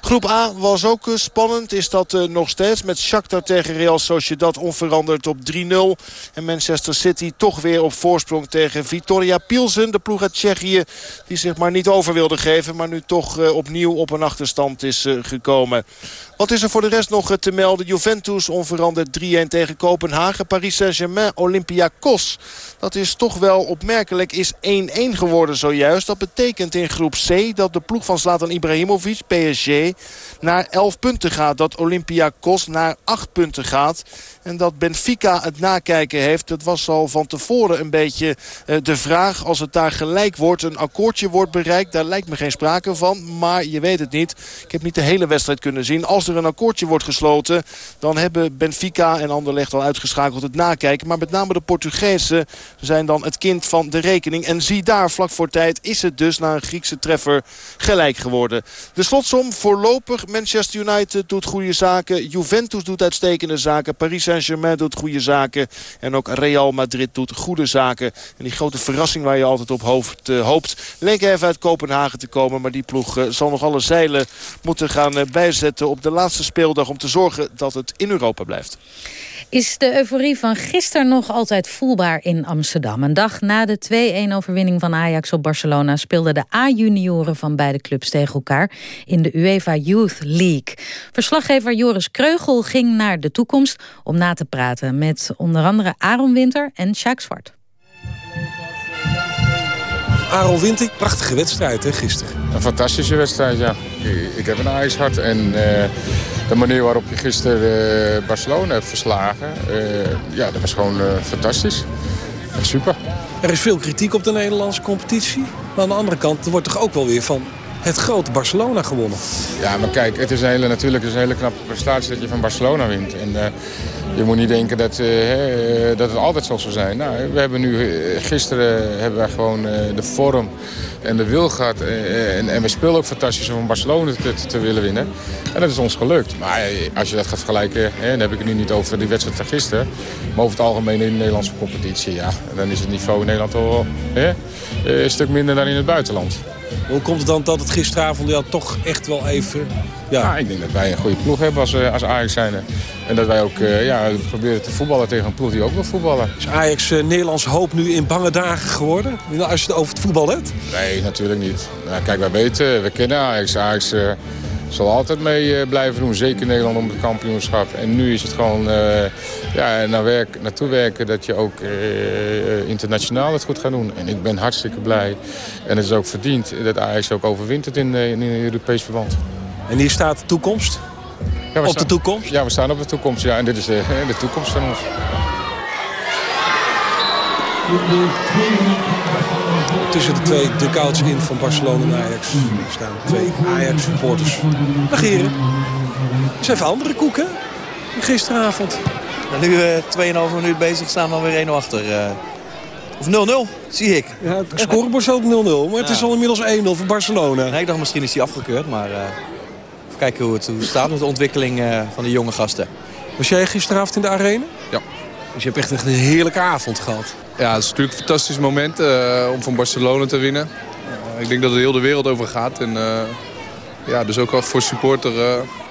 Speaker 8: Groep A was ook spannend. Is dat nog steeds met Shakhtar tegen Real Sociedad onveranderd op 3-0. En Manchester City toch weer op voorsprong tegen Vitoria Pilsen. De ploeg uit Tsjechië die zich maar niet over wilde geven. Maar nu toch uh, opnieuw op een achterstand is uh, gekomen. Wat is er voor de rest nog te melden? Juventus onveranderd 3-1 tegen Kopenhagen. Paris Saint-Germain, Olympiakos. Dat is toch wel opmerkelijk. Is 1-1 geworden zojuist. Dat betekent in groep C dat de ploeg van Zlatan Ibrahimovic, PSG, naar 11 punten gaat. Dat Olympiakos naar 8 punten gaat. En dat Benfica het nakijken heeft. Dat was al van tevoren een beetje de vraag. Als het daar gelijk wordt, een akkoordje wordt bereikt. Daar lijkt me geen sprake van. Maar je weet het niet. Ik heb niet de hele wedstrijd kunnen zien. Als er een akkoordje wordt gesloten... dan hebben Benfica en Anderlecht al uitgeschakeld het nakijken. Maar met name de Portugezen zijn dan het kind van de rekening. En zie daar, vlak voor tijd, is het dus na een Griekse treffer gelijk geworden. De slotsom voorlopig. Manchester United doet goede zaken. Juventus doet uitstekende zaken. Paris Saint-Germain doet goede zaken. En ook Real Madrid doet goede zaken. En die grote verrassing waar je altijd op hoofd, uh, hoopt... even uit Kopenhagen te komen. Maar die ploeg uh, zal nog alle zeilen moeten gaan uh, bijzetten op de laatste speeldag... om te zorgen dat het in Europa blijft.
Speaker 7: Is de euforie van gisteren nog altijd voelbaar in Amsterdam? Een dag na de 2-1-overwinning van Ajax op Barcelona... speelden de A-junioren van beide clubs tegen elkaar... in de UEFA Youth League. Verslaggever Joris Kreugel ging naar de toekomst... om na te praten met onder andere Aaron Winter en Sjaak Zwart.
Speaker 19: Aaron Winter, prachtige wedstrijd hè, gisteren.
Speaker 12: Een fantastische wedstrijd, ja. Ik heb een ijshart en uh, de manier waarop je gisteren uh, Barcelona hebt verslagen... Uh, ja, dat was gewoon fantastisch. Super.
Speaker 19: Er is veel kritiek op de Nederlandse competitie. Maar aan de andere kant, er wordt toch ook wel weer van het grote Barcelona gewonnen.
Speaker 12: Ja, maar kijk, het is een hele, natuurlijk is een hele knappe prestatie dat je van Barcelona wint. En uh, je moet niet denken dat, uh, dat het altijd zo zal zijn. Nou, we hebben nu, gisteren hebben wij gewoon de vorm en de wil gehad. En, en, we spelen ook fantastisch om Barcelona te, te, willen winnen. En dat is ons gelukt. Maar als je dat gaat vergelijken, hè, dan heb ik het nu niet over die wedstrijd van gisteren. Maar over het algemeen in de Nederlandse competitie, ja. Dan is het niveau in Nederland al een stuk minder dan in het buitenland.
Speaker 19: Hoe komt het dan dat het gisteravond ja, toch echt wel even...
Speaker 12: Ja. Ik denk dat wij een goede ploeg hebben als, eh, als Ajax zijn. En dat wij ook uh, ja, proberen te voetballen tegen een ploeg die ook wil voetballen.
Speaker 19: Is Ajax uh, Nederlands hoop nu in bange dagen geworden? Als je het over het voetbal hebt?
Speaker 12: Nee, natuurlijk niet. Nou, kijk, wij weten, we kennen Ajax. Ajax zal altijd mee eh, blijven doen. Zeker Nederland om het kampioenschap. En nu is het gewoon uh, ja, naar werk, naartoe werken dat je ook uh, internationaal het goed gaat doen. En ik ben hartstikke blij. En het is ook verdiend dat Ajax ook overwintert in, in het Europees verband.
Speaker 19: En hier staat de toekomst? Ja, op de toekomst?
Speaker 12: Ja, we staan op de toekomst. Ja, en dit is de, de toekomst van ons.
Speaker 19: Tussen de twee dugouts in van Barcelona en Ajax staan twee Ajax-supporters. Negeren. Het is even andere koeken gisteravond.
Speaker 20: En nu uh, 2,5 minuut bezig staan we alweer 1-0 achter. Uh, of 0-0, zie ik.
Speaker 19: Ja, het scorebord is ook 0-0, maar het is al inmiddels 1-0 voor Barcelona.
Speaker 20: Nee, ik dacht misschien is hij afgekeurd, maar uh, even kijken hoe het, hoe het staat met de ontwikkeling uh, van de jonge gasten.
Speaker 19: Was jij gisteravond in de arena?
Speaker 21: Ja.
Speaker 19: Dus je hebt echt een heerlijke avond gehad.
Speaker 21: Ja, het is natuurlijk een fantastisch moment uh, om van Barcelona te winnen. ik denk dat er heel de wereld over gaat. En ja, dus ook voor supporter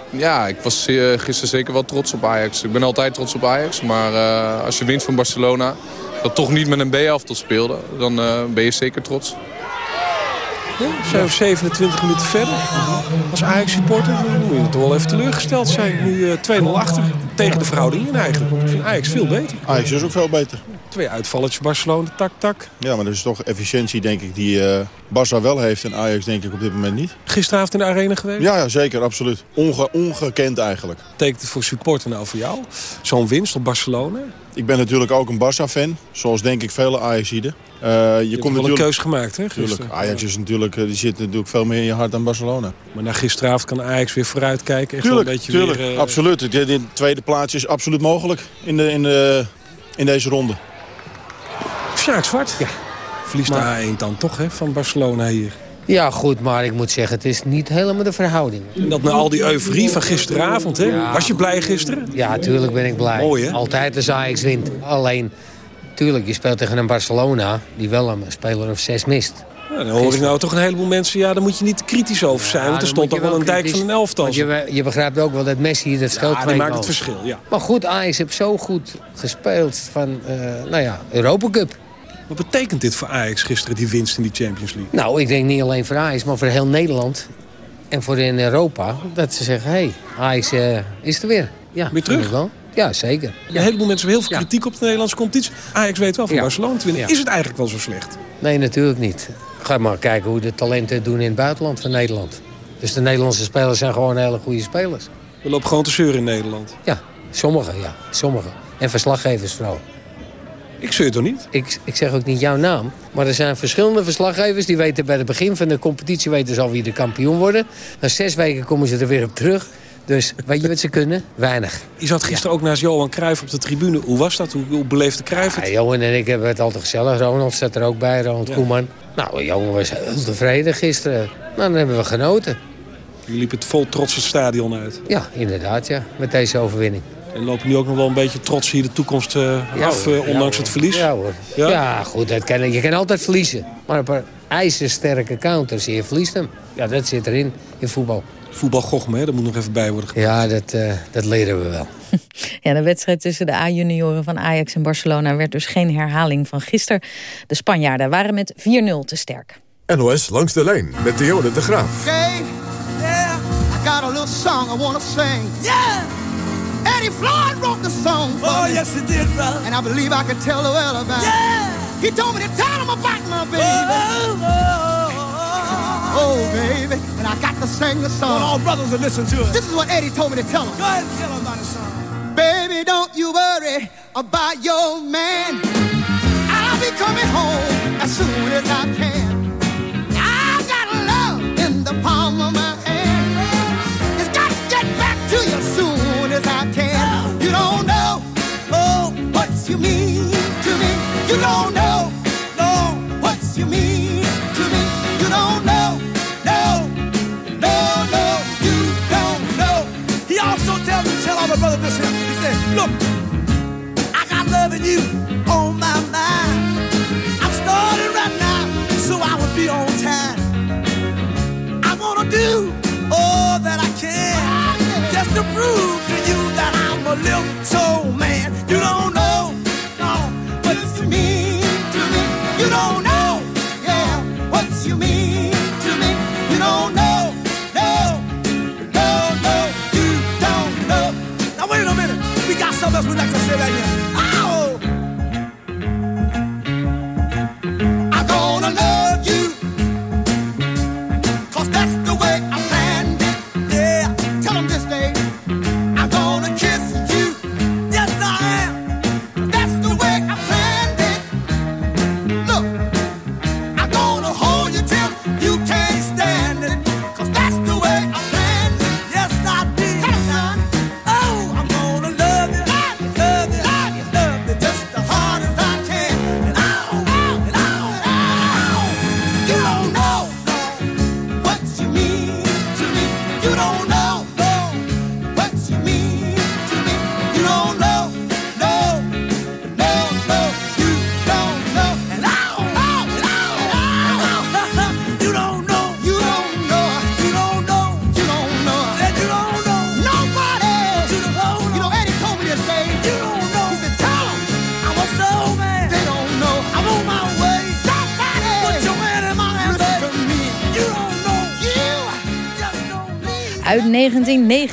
Speaker 21: ja, ik was gisteren zeker wel trots op Ajax. Ik ben altijd trots op Ajax. Maar als je wint van Barcelona, dat toch niet met een B-elftal speelde... dan ben je zeker trots.
Speaker 19: Ja, zijn we 27 minuten verder. Als Ajax-supporter moet je toch wel even teleurgesteld zijn. Nu uh, 2-0 achter tegen de verhoudingen eigenlijk. Want ik vind Ajax veel beter.
Speaker 22: Ajax is ook veel beter.
Speaker 19: Twee uitvalletjes Barcelona, tak, tak.
Speaker 22: Ja, maar dat is toch efficiëntie denk ik die uh, Barça wel heeft en Ajax denk ik op dit moment niet.
Speaker 19: Gisteravond in de arena geweest?
Speaker 22: Ja, ja zeker, absoluut. Onge ongekend eigenlijk.
Speaker 19: Betekent het voor supporter nou voor jou? Zo'n winst op Barcelona?
Speaker 22: Ik ben natuurlijk ook een Barça-fan, zoals denk ik vele Ajaxiden.
Speaker 19: Uh, je, je komt wel een keus gemaakt, hè?
Speaker 22: Ajax is natuurlijk, die zit natuurlijk veel meer in je hart dan Barcelona.
Speaker 19: Maar na gisteravond kan Ajax weer vooruitkijken. Echt
Speaker 22: tuurlijk,
Speaker 19: een beetje
Speaker 22: tuurlijk.
Speaker 19: Weer, uh...
Speaker 22: absoluut. De, de, tweede plaats is absoluut mogelijk in, de, in, de, in deze ronde.
Speaker 19: Sjaak Zwart.
Speaker 23: Ja.
Speaker 19: Verliest maar... de A1 dan toch, hè, van Barcelona hier.
Speaker 23: Ja, goed, maar ik moet zeggen, het is niet helemaal de verhouding.
Speaker 19: En dat na al die euforie van gisteravond, hè? Ja. Was je blij gisteren?
Speaker 23: Ja, natuurlijk ben ik blij.
Speaker 19: Mooi, hè?
Speaker 23: Altijd als Ajax wint. Alleen, tuurlijk, je speelt tegen een Barcelona... die wel een speler of zes mist.
Speaker 19: Ja, dan hoor ik nou toch een heleboel mensen... ja, daar moet je niet kritisch over zijn... Ja, want er stond toch wel een dijk van een elftal.
Speaker 23: Je, je, begrijpt ook wel dat Messi dat scheelt
Speaker 19: ja,
Speaker 23: twee
Speaker 19: maakt het verschil, ja.
Speaker 23: Maar goed, Ajax heeft zo goed gespeeld van, uh, nou ja, Europa Cup.
Speaker 19: Wat betekent dit voor Ajax gisteren, die winst in die Champions League?
Speaker 23: Nou, ik denk niet alleen voor Ajax, maar voor heel Nederland. En voor in Europa. Dat ze zeggen, hé, hey, Ajax uh, is er weer. Ja,
Speaker 19: weer terug?
Speaker 23: Wel. Ja, zeker.
Speaker 19: Een heleboel mensen hebben heel veel kritiek op de Nederlandse competitie. Ajax weet wel van. Barcelona te winnen. Is het eigenlijk wel zo slecht?
Speaker 23: Nee, natuurlijk niet. Ga maar kijken hoe de talenten het doen in het buitenland van Nederland. Dus de Nederlandse spelers zijn gewoon hele goede spelers.
Speaker 19: We lopen gewoon te zeuren in Nederland.
Speaker 23: Ja, sommigen, ja. Sommigen. En verslaggevers vooral.
Speaker 19: Ik zeur toch niet?
Speaker 23: Ik, ik zeg ook niet jouw naam. Maar er zijn verschillende verslaggevers die weten bij het begin van de competitie weten ze al wie de kampioen worden. Na zes weken komen ze er weer op terug. Dus weet je wat ze kunnen? Weinig.
Speaker 19: Je zat gisteren ook naast Johan Cruijff op de tribune. Hoe was dat? Hoe, hoe beleefde Cruijff het?
Speaker 23: Ja, Johan en ik hebben het altijd gezellig. Ronald zat er ook bij, Ronald Koeman. Nou, Johan was heel tevreden gisteren. Nou, dan hebben we genoten.
Speaker 19: Je liep het vol trots het stadion uit.
Speaker 23: Ja, inderdaad, ja. Met deze overwinning.
Speaker 19: En lopen nu ook nog wel een beetje trots hier de toekomst uh,
Speaker 23: Ja,
Speaker 19: af, uh,
Speaker 23: Ja,
Speaker 19: ondanks het verlies.
Speaker 23: Ja hoor.
Speaker 19: Ja?
Speaker 23: Ja, goed, dat kan, je kan altijd verliezen. Maar op een ijzersterke counters, je verliest hem. Ja, dat zit erin, in voetbal.
Speaker 19: Voetbalgochme, hè? dat moet nog even bij worden gemaakt.
Speaker 23: Ja, dat, eh, dat leren we wel.
Speaker 7: Ja, de wedstrijd tussen de A-junioren van Ajax en Barcelona... werd dus geen herhaling van gisteren. De Spanjaarden waren met 4-0 te sterk.
Speaker 6: NOS langs de lijn met Dionne de Graaf.
Speaker 5: Okay, yeah, I got a little song I wanna sing. Yeah! Eddie Floyd wrote the song for
Speaker 24: Oh,
Speaker 5: me.
Speaker 24: yes, he did, brother.
Speaker 5: And I believe I can tell the well about it.
Speaker 24: Yeah!
Speaker 5: He told me to tell him about my baby. Oh, Oh, baby, and I got to sing the song.
Speaker 24: On, brothers, and listen to it.
Speaker 5: This is what Eddie told me to tell him.
Speaker 24: Go ahead and tell him about his song.
Speaker 5: Baby, don't you worry about your man. I'll be coming home as soon as I can. I got love in the palm of my hand. It's got to get back to you soon as I can. You don't know, oh, what you mean to me. You don't know,
Speaker 24: Also me, tell all the brothers this here. He said, look, I got loving you on my mind. I'm starting right now, so I will be on time. I wanna do all that I can just to prove to you that I'm a little soul man. You don't know,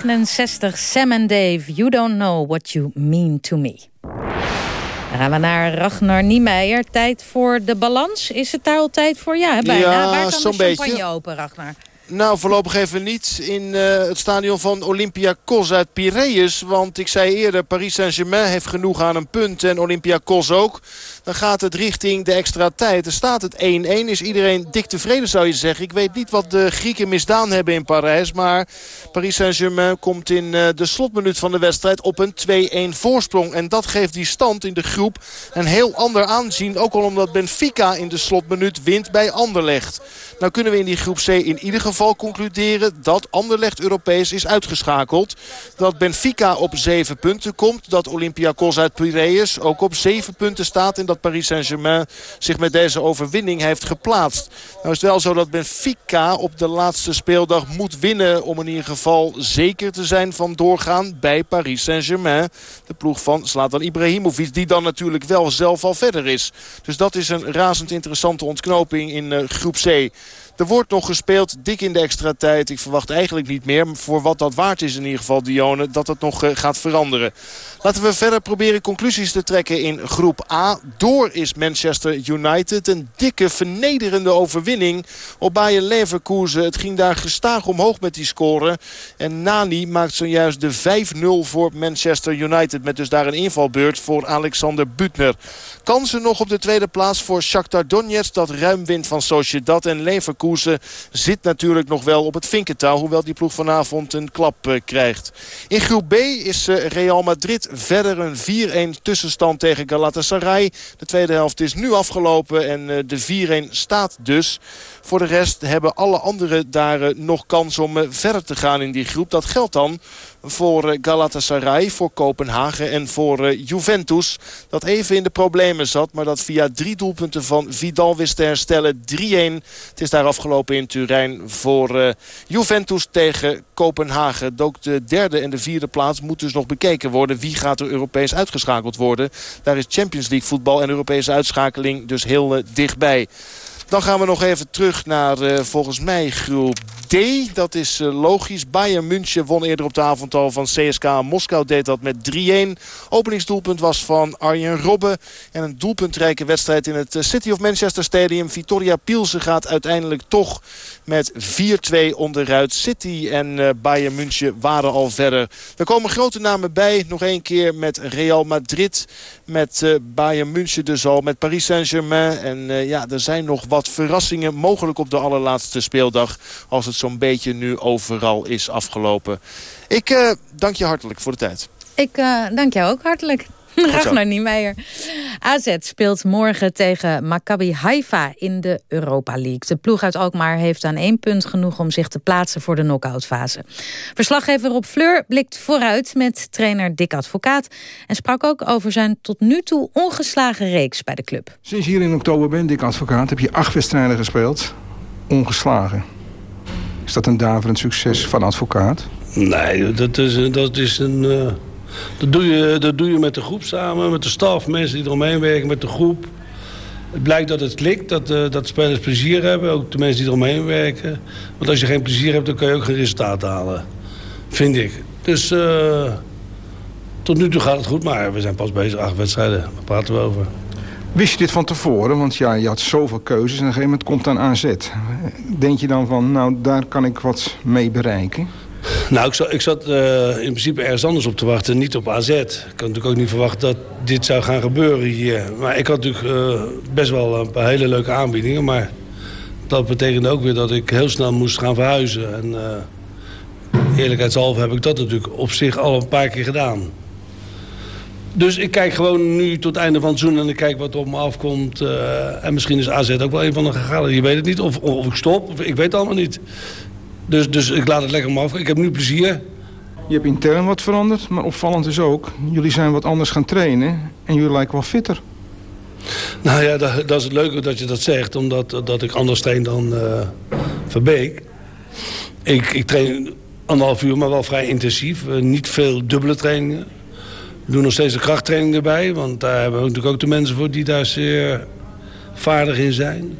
Speaker 7: 1969, Sam and Dave, You Don't Know What You Mean To Me. Dan gaan we naar Ragnar Niemeyer. Tijd voor de balans. Is het daar al tijd voor? Ja, bijna.
Speaker 8: Ja,
Speaker 7: Waar kan de champagne
Speaker 8: beetje.
Speaker 7: open, Ragnar?
Speaker 8: Nou, voorlopig even niet in eh, het stadion van Olympiakos uit Piraeus. Want ik zei eerder, Paris Saint-Germain heeft genoeg aan een punt en Olympiakos ook. Dan gaat het richting de extra tijd. Er staat het 1-1. Is iedereen dik tevreden zou je zeggen. Ik weet niet wat de Grieken misdaan hebben in Parijs. Maar Paris Saint-Germain komt in eh, de slotminuut van de wedstrijd op een 2-1 voorsprong. En dat geeft die stand in de groep een heel ander aanzien. Ook al omdat Benfica in de slotminuut wint bij Anderlecht. Nou kunnen we in die groep C in ieder geval concluderen dat Anderlecht Europees is uitgeschakeld. Dat Benfica op 7 punten komt. Dat Olympiakos uit Piraeus ook op 7 punten staat. Dat Paris Saint-Germain zich met deze overwinning heeft geplaatst. Nou is het wel zo dat Benfica op de laatste speeldag moet winnen. Om in ieder geval zeker te zijn van doorgaan bij Paris Saint-Germain. De ploeg van Zlatan Ibrahimovic. Die dan natuurlijk wel zelf al verder is. Dus dat is een razend interessante ontknoping in eh, groep C. Er wordt nog gespeeld, dik in de extra tijd. Ik verwacht eigenlijk niet meer. Voor wat dat waard is in ieder geval, Dione, dat het nog eh, gaat veranderen. Laten we verder proberen conclusies te trekken in groep A. Door is Manchester United. Een dikke, vernederende overwinning op Bayer Leverkusen. Het ging daar gestaag omhoog met die score. En Nani maakt zojuist de 5-0 voor Manchester United. Met dus daar een invalbeurt voor Alexander Butner. Kansen nog op de tweede plaats voor Shakhtar Donetsk. Dat ruim wint van Sociedad en Leverkusen zit natuurlijk nog wel op het vinkentouw. Hoewel die ploeg vanavond een klap eh, krijgt. In groep B is eh, Real Madrid verder een 4-1 tussenstand tegen Galatasaray. De tweede helft is nu afgelopen en eh, de 4-1 staat dus. Voor de rest hebben alle anderen daar eh, nog kans om eh, verder te gaan in die groep. Dat geldt dan voor eh, Galatasaray, voor Kopenhagen en voor eh, Juventus. Dat even in de problemen zat, maar dat via drie doelpunten van Vidal wist te herstellen. 3-1. Het is daar afgelopen in Turijn voor eh, Juventus tegen Kopenhagen. Ook de derde en de vierde plaats moet dus nog bekeken worden. Wie gaat er Europees uitgeschakeld worden? Daar is Champions League voetbal en Europese uitschakeling dus heel dichtbij. Dan gaan we nog even terug naar eh, volgens mij groep D. Dat is eh, logisch. Bayern München won eerder op de avond al van CSK. Moskou deed dat met 3-1. Openingsdoelpunt was van Arjen Robben. En een doelpuntrijke wedstrijd in het eh, City of Manchester Stadium. Victoria Pielsen gaat uiteindelijk toch met 4-2 onderuit. City en Bayern München waren al verder. Er komen grote namen bij. Nog één keer met Real Madrid. Met Bayern München dus al. Met Paris Saint-Germain. En ja, er zijn nog wat verrassingen. Mogelijk op de allerlaatste speeldag. Als het zo'n beetje nu overal is afgelopen. Ik eh, dank je hartelijk voor de tijd.
Speaker 7: Ik eh, dank jou ook hartelijk. Ragnar Niemeyer. AZ speelt morgen tegen Maccabi Haifa in de Europa League. De ploeg uit Alkmaar heeft aan één punt genoeg... om zich te plaatsen voor de knock-outfase. Verslaggever Rob Fleur blikt vooruit met trainer Dick Advocaat... en sprak ook over zijn tot nu toe ongeslagen reeks bij de club.
Speaker 25: Sinds je hier in oktober bent, Dick Advocaat, heb je acht wedstrijden gespeeld. Ongeslagen. Is dat een daverend succes van advocaat?
Speaker 26: Nee, dat is, dat is een... eh, dat, doe je, dat doe je met de groep samen, met de staf, mensen die eromheen werken, met de groep. Het blijkt dat het klikt, dat, eh, dat spelers plezier hebben, ook de mensen die eromheen werken. Want als je geen plezier hebt, dan kan je ook geen resultaat halen. Vind ik. Dus eh, tot nu toe gaat het goed, maar we zijn pas bezig, acht wedstrijden. Daar praten we over.
Speaker 25: Wist je dit van tevoren? Want ja, je had zoveel keuzes en op een gegeven moment komt dan AZ. Denk je dan van, nou, daar kan ik wat mee bereiken?
Speaker 26: Nou, ik zat, ik zat eh, in principe ergens anders op te wachten, niet op AZ. Ik had natuurlijk ook niet verwacht dat dit zou gaan gebeuren hier. Maar ik had natuurlijk eh, best wel een paar hele leuke aanbiedingen. Maar dat betekende ook weer dat ik heel snel moest gaan verhuizen. En uh, eerlijkheidshalve heb ik dat natuurlijk op zich al een paar keer gedaan. Dus ik kijk gewoon nu tot het einde van het seizoen en ik kijk wat er op me afkomt. En misschien is AZ ook wel een van de gegaan. Je weet het niet. Of, of ik stop. Of, ik weet het allemaal niet. Dus, dus ik laat het lekker me af. Ik heb nu plezier.
Speaker 25: Je hebt intern wat veranderd, maar opvallend is ook... jullie zijn wat anders gaan trainen en jullie lijken wel fitter.
Speaker 26: Nou ja, dat, dat is het leuke dat je dat zegt. Omdat dat ik anders train dan uh, Verbeek. Ik, ik train anderhalf uur, maar wel vrij intensief. Uh, niet veel dubbele trainingen. We doen nog steeds de krachttraining erbij. Want daar hebben we natuurlijk ook de mensen voor die daar zeer vaardig in zijn.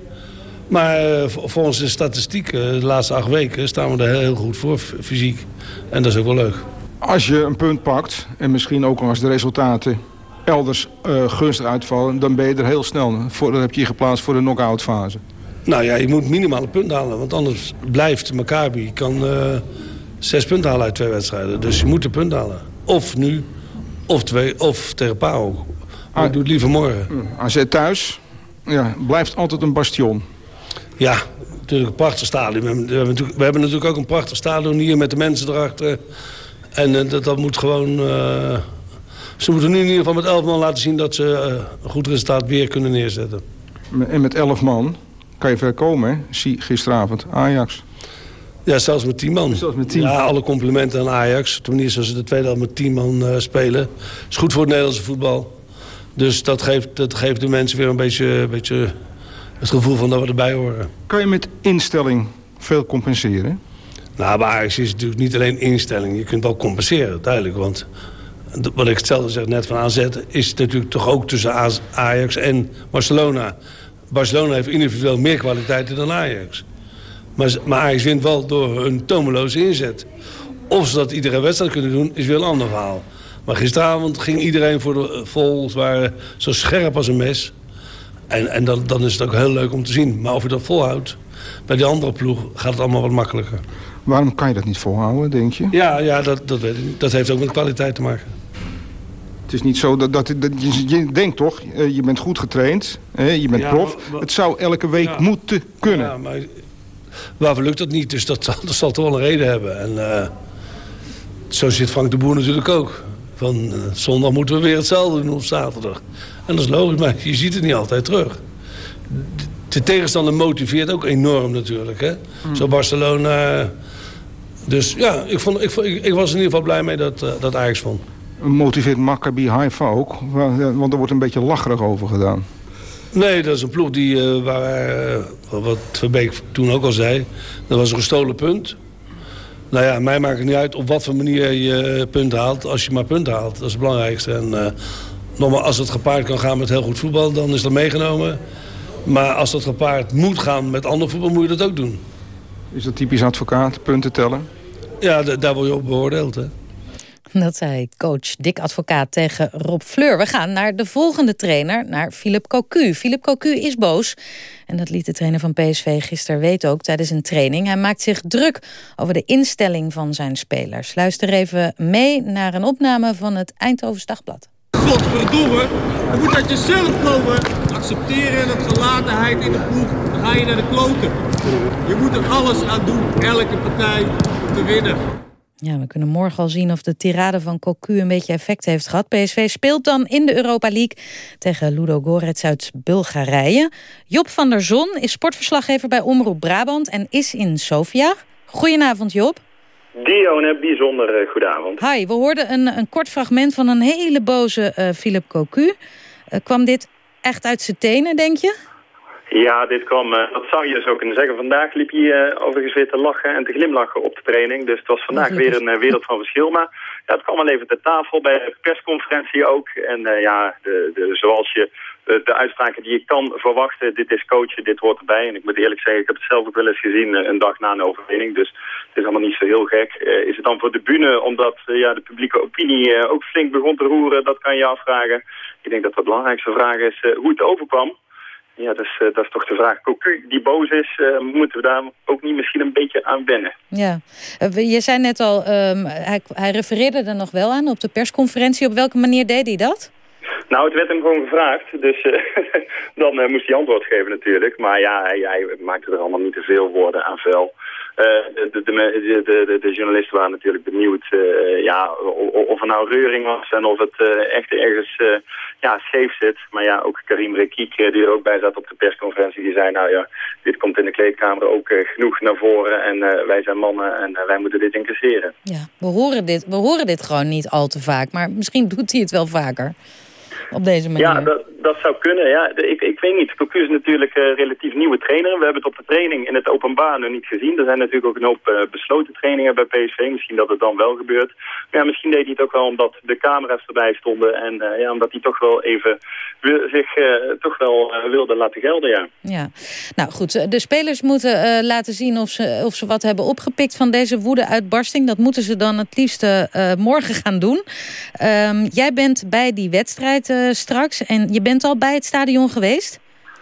Speaker 26: Maar uh, volgens de statistieken, de laatste acht weken, staan we er heel goed voor, fysiek. En dat is ook wel leuk.
Speaker 25: Als je een punt pakt, en misschien ook als de resultaten elders uh, gunstig uitvallen... dan ben je er heel snel. Voor, dan heb je je geplaatst voor de knock-out fase.
Speaker 26: Nou ja, je moet minimale punten halen. Want anders blijft Maccabi kan uh, zes punten halen uit twee wedstrijden. Dus je moet de punten halen. Of nu, of, twee, of tegen Pau. Maar ah, doe het liever morgen.
Speaker 25: AZ thuis ja, blijft altijd een bastion.
Speaker 26: Ja, natuurlijk een prachtig stadion. We hebben, we hebben, natuurlijk, we hebben natuurlijk ook een prachtig stadion hier met de mensen erachter. En uh, dat, dat moet gewoon... Uh, ze moeten nu in ieder geval met 11 man laten zien dat ze uh, een goed resultaat weer kunnen neerzetten.
Speaker 25: En met 11 man kan je ver komen, hè? Zie gisteravond Ajax.
Speaker 26: Ja, zelfs met 10 man.
Speaker 25: Zelfs met 10.
Speaker 26: Ja, alle complimenten aan Ajax. Op de manier zoals ze de tweede helft met 10 man uh, spelen. Is goed voor het Nederlandse voetbal. Dus dat geeft, dat geeft de mensen weer een beetje, een beetje het gevoel van dat we erbij horen.
Speaker 25: Kan je met instelling veel compenseren?
Speaker 26: Nou, bij Ajax is het natuurlijk niet alleen instelling. Je kunt wel compenseren, duidelijk. Want wat ik hetzelfde zeg net van AZ... is natuurlijk toch ook tussen Ajax en Barcelona. Barcelona heeft individueel meer kwaliteiten dan Ajax. Maar, maar Ajax wint wel door een tomeloze inzet. Of ze dat iedere wedstrijd kunnen doen, is weer een ander verhaal. Maar gisteravond ging iedereen voor de vol. Ze waren zo scherp als een mes. En, en dan, dan is het ook heel leuk om te zien. Maar of je dat volhoudt, bij die andere ploeg gaat het allemaal wat makkelijker.
Speaker 25: Waarom kan je dat niet volhouden, denk je?
Speaker 26: Ja, ja dat, dat weet ik niet. Dat heeft ook met kwaliteit te maken.
Speaker 25: Het is niet zo dat, dat, dat je, je, denkt toch, eh, je bent goed getraind, hè, je bent prof. het zou elke week moeten kunnen.
Speaker 26: Ja, maar waarvoor lukt dat niet? Dus dat, dat zal toch wel een reden hebben. En uh, zo zit Frank de Boer natuurlijk ook. Van uh, zondag moeten we weer hetzelfde doen op zaterdag. En dat is logisch, maar je ziet het niet altijd terug. De tegenstander motiveert ook enorm natuurlijk. Hè? Mm. Zo Barcelona. Dus ja, ik, vond, ik, ik, ik, was in ieder geval blij mee dat, uh, dat Ajax vond.
Speaker 25: Motiveert Maccabi Haifa ook? Want er wordt een beetje lacherig over gedaan.
Speaker 26: Nee, dat is een ploeg die, uh, waar, uh, wat Verbeek toen ook al zei... dat was een gestolen punt. Nou ja, mij maakt het niet uit op wat voor manier je punten haalt. Als je maar punten haalt, dat is het belangrijkste. En uh, nogmaals, als het gepaard kan gaan met heel goed voetbal, dan is dat meegenomen. Maar als dat gepaard moet gaan met ander voetbal, moet je dat ook doen.
Speaker 25: Is dat typisch advocaat, punten tellen?
Speaker 26: Ja, daar word je op beoordeeld, hè.
Speaker 7: Dat zei coach Dick Advocaat tegen Rob Fleur. We gaan naar de volgende trainer, naar Philip Cocu. Philip Cocu is boos. En dat liet de trainer van PSV gisteren weten ook tijdens een training. Hij maakt zich druk over de instelling van zijn spelers. Luister even mee naar een opname van het Eindhovens Dagblad.
Speaker 27: Godverdomme, je moet dat jezelf geloven. Accepteren en het gelatenheid in de ploeg, dan ga je naar de kloten. Je moet er alles aan doen, elke partij, om te winnen.
Speaker 7: Ja, we kunnen morgen al zien of de tirade van Cocu een beetje effect heeft gehad. PSV speelt dan in de Europa League tegen Ludo Gorets uit Bulgarije. Job van der Zon is sportverslaggever bij Omroep Brabant en is in Sofia. Goedenavond Job.
Speaker 28: Dione, bijzonder uh, goedenavond.
Speaker 7: Hi, we hoorden een, een kort fragment van een hele boze uh, Philip Cocu. Uh, kwam dit echt uit zijn tenen, denk je?
Speaker 28: Ja, dit kwam, uh, dat zou je zo kunnen zeggen. Vandaag liep hij uh, overigens weer te lachen en te glimlachen op de training. Dus het was vandaag weer een uh, wereld van verschil. Maar ja, het kwam wel even ter tafel bij de persconferentie ook. En ja, de, de, zoals je de uitspraken die je kan verwachten, dit is coachen, dit hoort erbij. En ik moet eerlijk zeggen, ik heb het zelf ook wel eens gezien een dag na een overwinning. Dus het is allemaal niet zo heel gek. is het dan voor de bühne, omdat ja, de publieke opinie ook flink begon te roeren? Dat kan je afvragen. Ik denk dat de belangrijkste vraag is hoe het overkwam. Ja, dus, uh, dat is toch de vraag. Cocu die boos is, uh, moeten we daar ook niet misschien een beetje aan wennen?
Speaker 7: Ja, uh, je zei net al, um, hij, hij refereerde er nog wel aan op de persconferentie. Op welke manier deed hij dat?
Speaker 28: Nou, het werd hem gewoon gevraagd, dus dan moest hij antwoord geven natuurlijk. Maar ja, hij, hij, maakte er allemaal niet te veel woorden aan vuil. De, de, de, de, de journalisten waren natuurlijk benieuwd ja, of er nou reuring was en of het echt ergens ja, scheef zit. Maar ja, ook Karim Rekiek, die er ook bij zat op de persconferentie, die zei nou ja, dit komt in de kleedkamer ook genoeg naar voren en wij zijn mannen en wij moeten dit incasseren.
Speaker 7: Ja, we horen dit, we horen dit gewoon niet al te vaak, maar misschien doet hij het wel vaker op deze manier.
Speaker 28: Ja, dat, dat zou kunnen. Ja. ik, ik weet niet. Cocu is natuurlijk een relatief nieuwe trainer. We hebben het op de training in het openbaar nog niet gezien. Er zijn natuurlijk ook een hoop uh, besloten trainingen bij PSV. Misschien dat het dan wel gebeurt. Maar ja, misschien deed hij het ook wel omdat de camera's erbij stonden. En uh, ja, omdat hij toch wel even zich uh, toch wel wilde laten gelden, ja.
Speaker 7: Ja, nou goed. De spelers moeten laten zien of ze, of ze wat hebben opgepikt van deze woede-uitbarsting. Dat moeten ze dan het liefst morgen gaan doen. Um, jij bent bij die wedstrijd straks en je bent bent al bij het stadion geweest?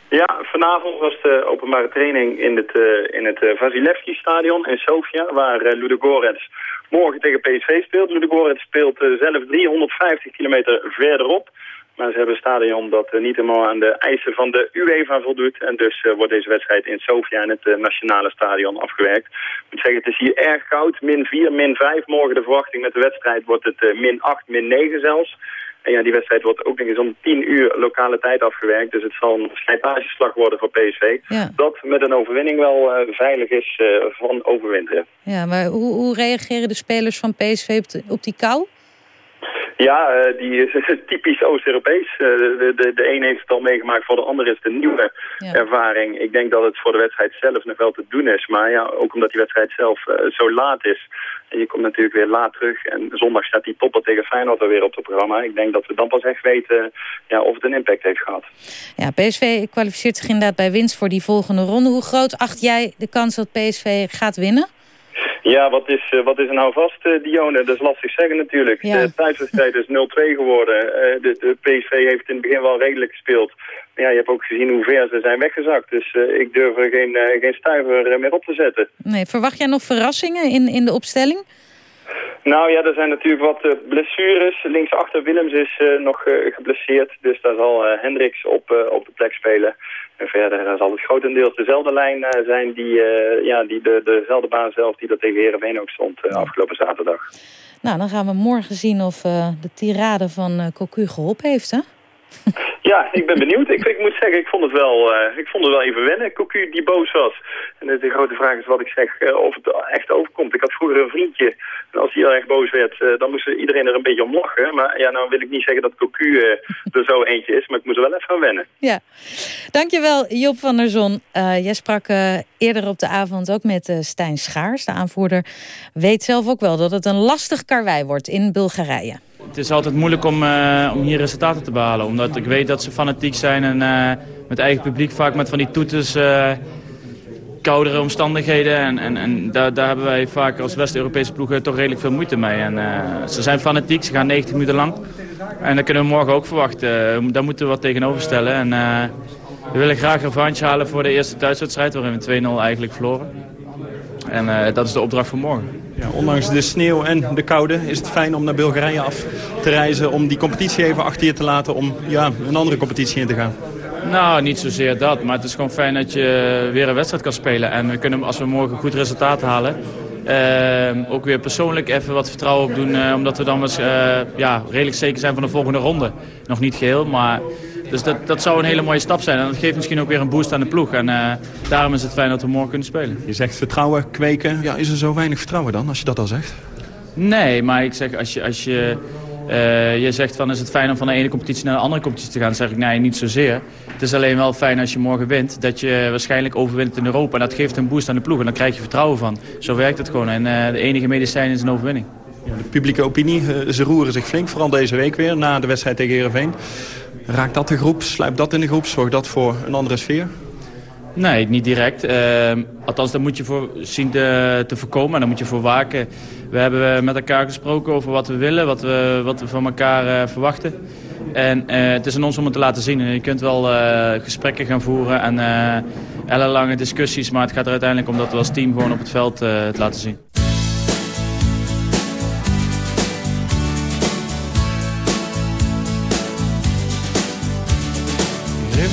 Speaker 28: Ja, vanavond was de openbare training in het, uh, in het uh, Vasilevski-stadion in Sofia, waar uh, Ludogorets morgen tegen PSV speelt. Ludogorets speelt zelf 350 kilometer verderop. Maar ze hebben een stadion dat niet helemaal aan de eisen van de UEFA voldoet. En dus wordt deze wedstrijd in Sofia in het nationale stadion afgewerkt. Ik moet zeggen, het is hier erg koud. Min 4, min 5. Morgen de verwachting met de wedstrijd wordt het min 8, min 9 zelfs. En ja, die wedstrijd wordt ook nog eens om 10 uur lokale tijd afgewerkt. Dus het zal een slijtageslag worden voor PSV. Dat met een overwinning wel uh, veilig is uh, van overwinteren.
Speaker 7: Ja, maar hoe, hoe reageren de spelers van PSV op, de, op die kou?
Speaker 28: Ja, uh, die is typisch Oost-Europees. Uh, de, de, de een heeft het al meegemaakt, voor de ander is het een nieuwe ja. ervaring. Ik denk dat het voor de wedstrijd zelf nog wel te doen is. Maar ja, ook omdat die wedstrijd zelf uh, zo laat is. En je komt natuurlijk weer laat terug. En zondag staat die topper tegen Feyenoord weer op het programma. Ik denk dat we dan pas echt weten ja, of het een impact heeft gehad.
Speaker 7: Ja, PSV kwalificeert zich inderdaad bij winst voor die volgende ronde. Hoe groot acht jij de kans dat PSV gaat winnen?
Speaker 28: Ja, wat is, uh, wat is er nou vast, uh, Dione? Dat is lastig zeggen natuurlijk. Ja. De thuiswedstrijd is 0-2 geworden. Uh, de, de, PSV heeft in het begin wel redelijk gespeeld. Maar ja, je hebt ook gezien hoe ver ze zijn weggezakt. Dus ik durf er geen, geen stuiver meer op te zetten.
Speaker 7: Nee, verwacht jij nog verrassingen in, in de opstelling?
Speaker 28: Nou ja, er zijn natuurlijk wat blessures. Linksachter Willems is nog geblesseerd. Dus daar zal Hendricks op, op de plek spelen. En verder zal het grotendeels dezelfde lijn eh, zijn die, uh, ja, die de, dezelfde baan zelf die dat tegen Heerenveen ook stond uh, afgelopen zaterdag.
Speaker 7: Nou, dan gaan we morgen zien of de tirade van Cocu geholpen heeft, hè?
Speaker 28: Ja, ik ben benieuwd. Ik, moet zeggen, ik vond het wel, uh, ik vond het wel even wennen, Cocu die boos was. En de, grote vraag is wat ik zeg, uh, of het echt overkomt. Ik had vroeger een vriendje, en als hij heel erg boos werd, uh, dan moest iedereen er een beetje om lachen. Maar ja, nou wil ik niet zeggen dat Cocu er zo eentje is, maar ik moest wel even aan wennen.
Speaker 7: Ja, dankjewel Job van der Zon. jij sprak eerder op de avond ook met Stijn Schaars, de aanvoerder. Weet zelf ook wel dat het een lastig karwei wordt in Bulgarije.
Speaker 29: Het is altijd moeilijk om, uh, om hier resultaten te behalen. Omdat ik weet dat ze fanatiek zijn en uh, met eigen publiek vaak met van die toeters... Uh, koudere omstandigheden. En, en, en daar, daar hebben wij vaak als West-Europese ploegen toch redelijk veel moeite mee. En, ze zijn fanatiek, ze gaan 90 minuten lang. En dat kunnen we morgen ook verwachten. Daar moeten we wat tegenover stellen. En, we willen graag revanche halen voor de eerste thuiswedstrijd... waarin we 2-0 eigenlijk verloren. En dat is de opdracht voor morgen.
Speaker 30: Ja, ondanks de sneeuw en de koude is het fijn om naar Bulgarije af te reizen... om die competitie even achter je te laten om ja, een andere competitie in te gaan.
Speaker 29: Nou, niet zozeer dat. Maar het is gewoon fijn dat je weer een wedstrijd kan spelen. En we kunnen, als we morgen goed resultaat halen... Uh, ook weer persoonlijk even wat vertrouwen opdoen. Uh, omdat we dan was, uh, ja, redelijk zeker zijn van de volgende ronde. Nog niet geheel, maar dus dat, dat zou een hele mooie stap zijn. En dat geeft misschien ook weer een boost aan de ploeg. En uh, daarom is het fijn dat we morgen kunnen spelen.
Speaker 30: Je zegt vertrouwen kweken. Ja, is er zo weinig vertrouwen dan, als je dat al zegt?
Speaker 29: Nee, maar ik zeg, als je, als je, uh, je zegt van is het fijn om van de ene competitie naar de andere competitie te gaan, dan zeg ik nee, niet zozeer. Het is alleen wel fijn als je morgen wint, dat je waarschijnlijk overwint in Europa. En dat geeft een boost aan de ploeg en dan krijg je vertrouwen van. Zo werkt het gewoon. En uh, de enige medicijn is een overwinning.
Speaker 30: Ja, de publieke opinie, ze roeren zich flink, vooral deze week weer, na de wedstrijd tegen Heerenveen. Raakt dat de groep? Sluipt dat in de groep? Zorgt dat voor een andere sfeer?
Speaker 29: Nee, niet direct. Uh, althans, daar moet je voor zien te, te voorkomen. En daar moet je voor waken. We hebben met elkaar gesproken over wat we willen, wat we, wat we van elkaar uh, verwachten. En uh, het is aan ons om het te laten zien. je kunt wel gesprekken gaan voeren en ellenlange discussies. Maar het gaat er uiteindelijk om dat we als team gewoon op het veld het laten zien.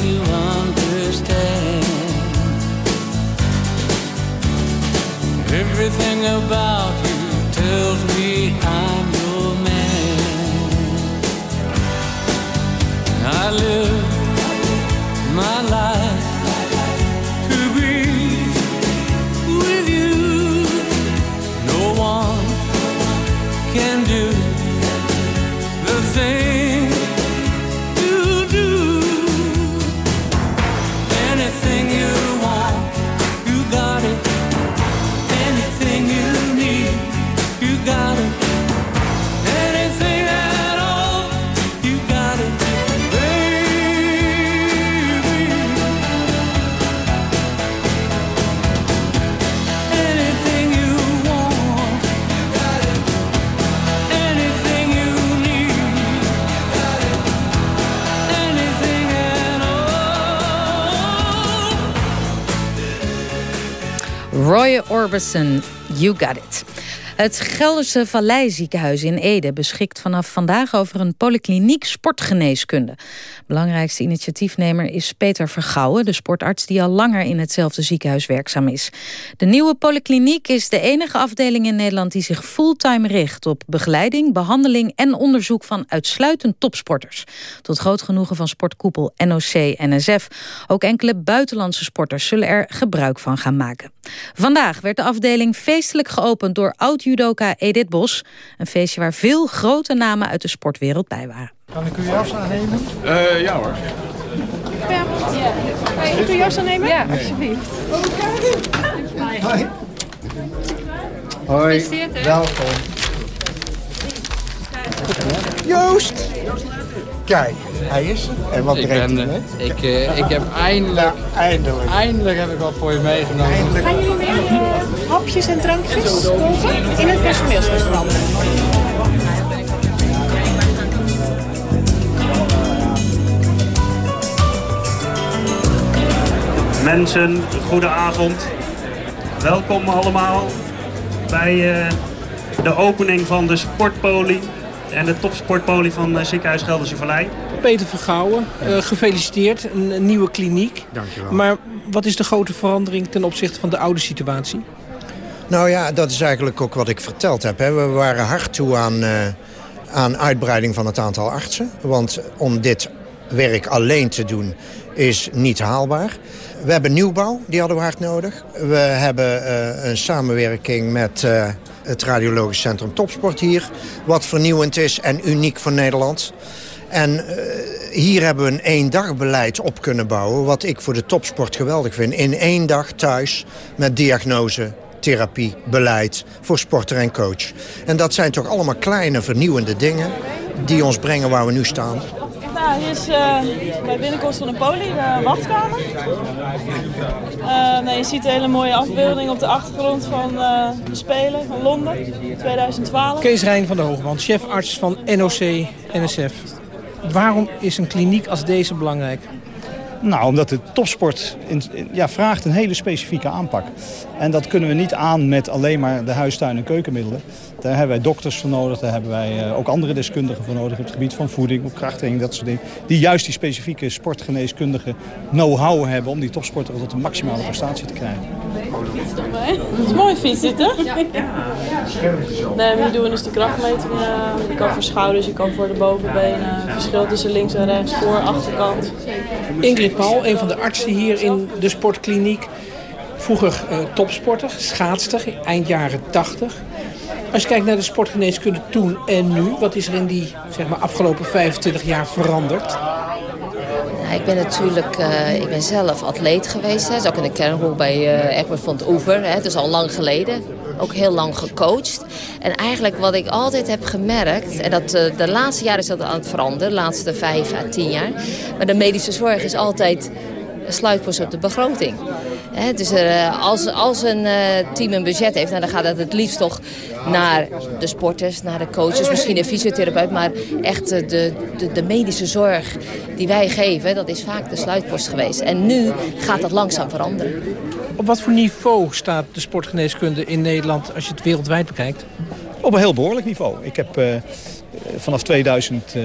Speaker 31: To understand. Everything about
Speaker 7: Orbison, You Got It. Het Gelderse Valleiziekenhuis in Ede beschikt vanaf vandaag over een polykliniek sportgeneeskunde. Belangrijkste initiatiefnemer is Peter Vergouwen, de sportarts die al langer in hetzelfde ziekenhuis werkzaam is. De nieuwe polykliniek is de enige afdeling in Nederland die zich fulltime richt op begeleiding, behandeling en onderzoek van uitsluitend topsporters. Tot groot genoegen van sportkoepel NOC-NSF. Ook enkele buitenlandse sporters zullen er gebruik van gaan maken. Vandaag werd de afdeling feestelijk geopend door oud-judoka Edith Bos. Een feestje waar veel grote namen uit de sportwereld bij waren.
Speaker 32: Kan ik uw jas aannemen?
Speaker 12: Eh, ja hoor.
Speaker 32: Ja. Kan ik uw jas aannemen? Ja, alsjeblieft. Hoi. Hoi, welkom. Joost! Kijk, hij is er. En wat
Speaker 33: Ik
Speaker 32: brengt
Speaker 33: ben,
Speaker 32: hij mee?
Speaker 33: ik, eh, ik heb eindelijk,
Speaker 32: eindelijk.
Speaker 33: eindelijk heb ik wat voor je meegenomen.
Speaker 32: Eindelijk.
Speaker 34: Gaan jullie hapjes en drankjes kopen in het personeelsrestaurant?
Speaker 35: Mensen, goedenavond. Welkom allemaal bij eh, de opening van de sportpoli en de topsportpoli van eh, Ziekenhuis Gelderse Vallei.
Speaker 36: Peter Vergouwen, eh, gefeliciteerd. Een, een nieuwe kliniek.
Speaker 37: Dankjewel.
Speaker 36: Maar wat is de grote verandering ten opzichte van de oude situatie?
Speaker 37: Nou ja, dat is eigenlijk ook wat ik verteld heb. Hè. We waren hard toe aan, eh, aan uitbreiding van het aantal artsen. Want om dit werk alleen te doen is niet haalbaar. We hebben nieuwbouw, die hadden we hard nodig. We hebben eh, een samenwerking met eh, het Radiologisch Centrum Topsport hier. Wat vernieuwend is en uniek voor Nederland. En hier hebben we een eendagbeleid op kunnen bouwen... wat ik voor de topsport geweldig vind. In één dag thuis met diagnose, therapie, beleid voor sporter en coach. En dat zijn toch allemaal kleine vernieuwende dingen... die ons brengen waar we nu staan.
Speaker 34: Nou, hier is eh, bij binnenkomst van de poli de wachtkamer. Eh, nee, je ziet een hele mooie afbeelding op de achtergrond van eh, de Spelen van Londen 2012.
Speaker 36: Kees Rijn van der Hoogband, chefarts van NOC-NSF. Waarom is een kliniek als deze belangrijk?
Speaker 38: Nou, omdat de topsport in, in- ja, vraagt een hele specifieke aanpak. En dat kunnen we niet aan met alleen maar de huistuin- en keukenmiddelen. Daar hebben wij dokters voor nodig, daar hebben wij eh, ook andere deskundigen voor nodig... op het gebied van voeding, op krachttraining, dat soort dingen. Die juist die specifieke sportgeneeskundige know-how hebben... om die topsporter tot een maximale prestatie te krijgen.
Speaker 34: Het is mooi fiets dit, hè? Nee, maar hier doen we dus de krachtmetingen. Je kan voor schouders, je kan voor de bovenbenen. Verschil tussen links en rechts, voor, achterkant.
Speaker 36: Ingrid Paul, een van de artsen hier in de sportkliniek. Vroeger eh, topsporter, schaatster, eind jaren 80. Als je kijkt naar de sportgeneeskunde toen en nu... wat is er in die zeg maar, afgelopen 25 jaar veranderd?
Speaker 39: Nou, ik ben natuurlijk, eh, ik ben zelf atleet geweest. Hè. Zo in de kerngroep bij uh, Egbert van het Oever. Hè. Dus al lang geleden. Ook heel lang gecoacht. En eigenlijk wat ik altijd heb gemerkt... en dat, uh, de laatste jaren is dat aan het veranderen. De laatste vijf à tien jaar. Maar de medische zorg is altijd sluitpost op de begroting. He, dus er, als, als een uh, team een budget heeft, nou, dan gaat het het liefst toch naar de sporters, naar de coaches, misschien een fysiotherapeut. Maar echt de, de, de medische zorg die wij geven, dat is vaak de sluitpost geweest. En nu gaat dat langzaam veranderen.
Speaker 36: Op wat voor niveau staat de sportgeneeskunde in Nederland als je het wereldwijd bekijkt?
Speaker 38: Op een heel behoorlijk niveau. Ik heb uh, vanaf 2000, uh,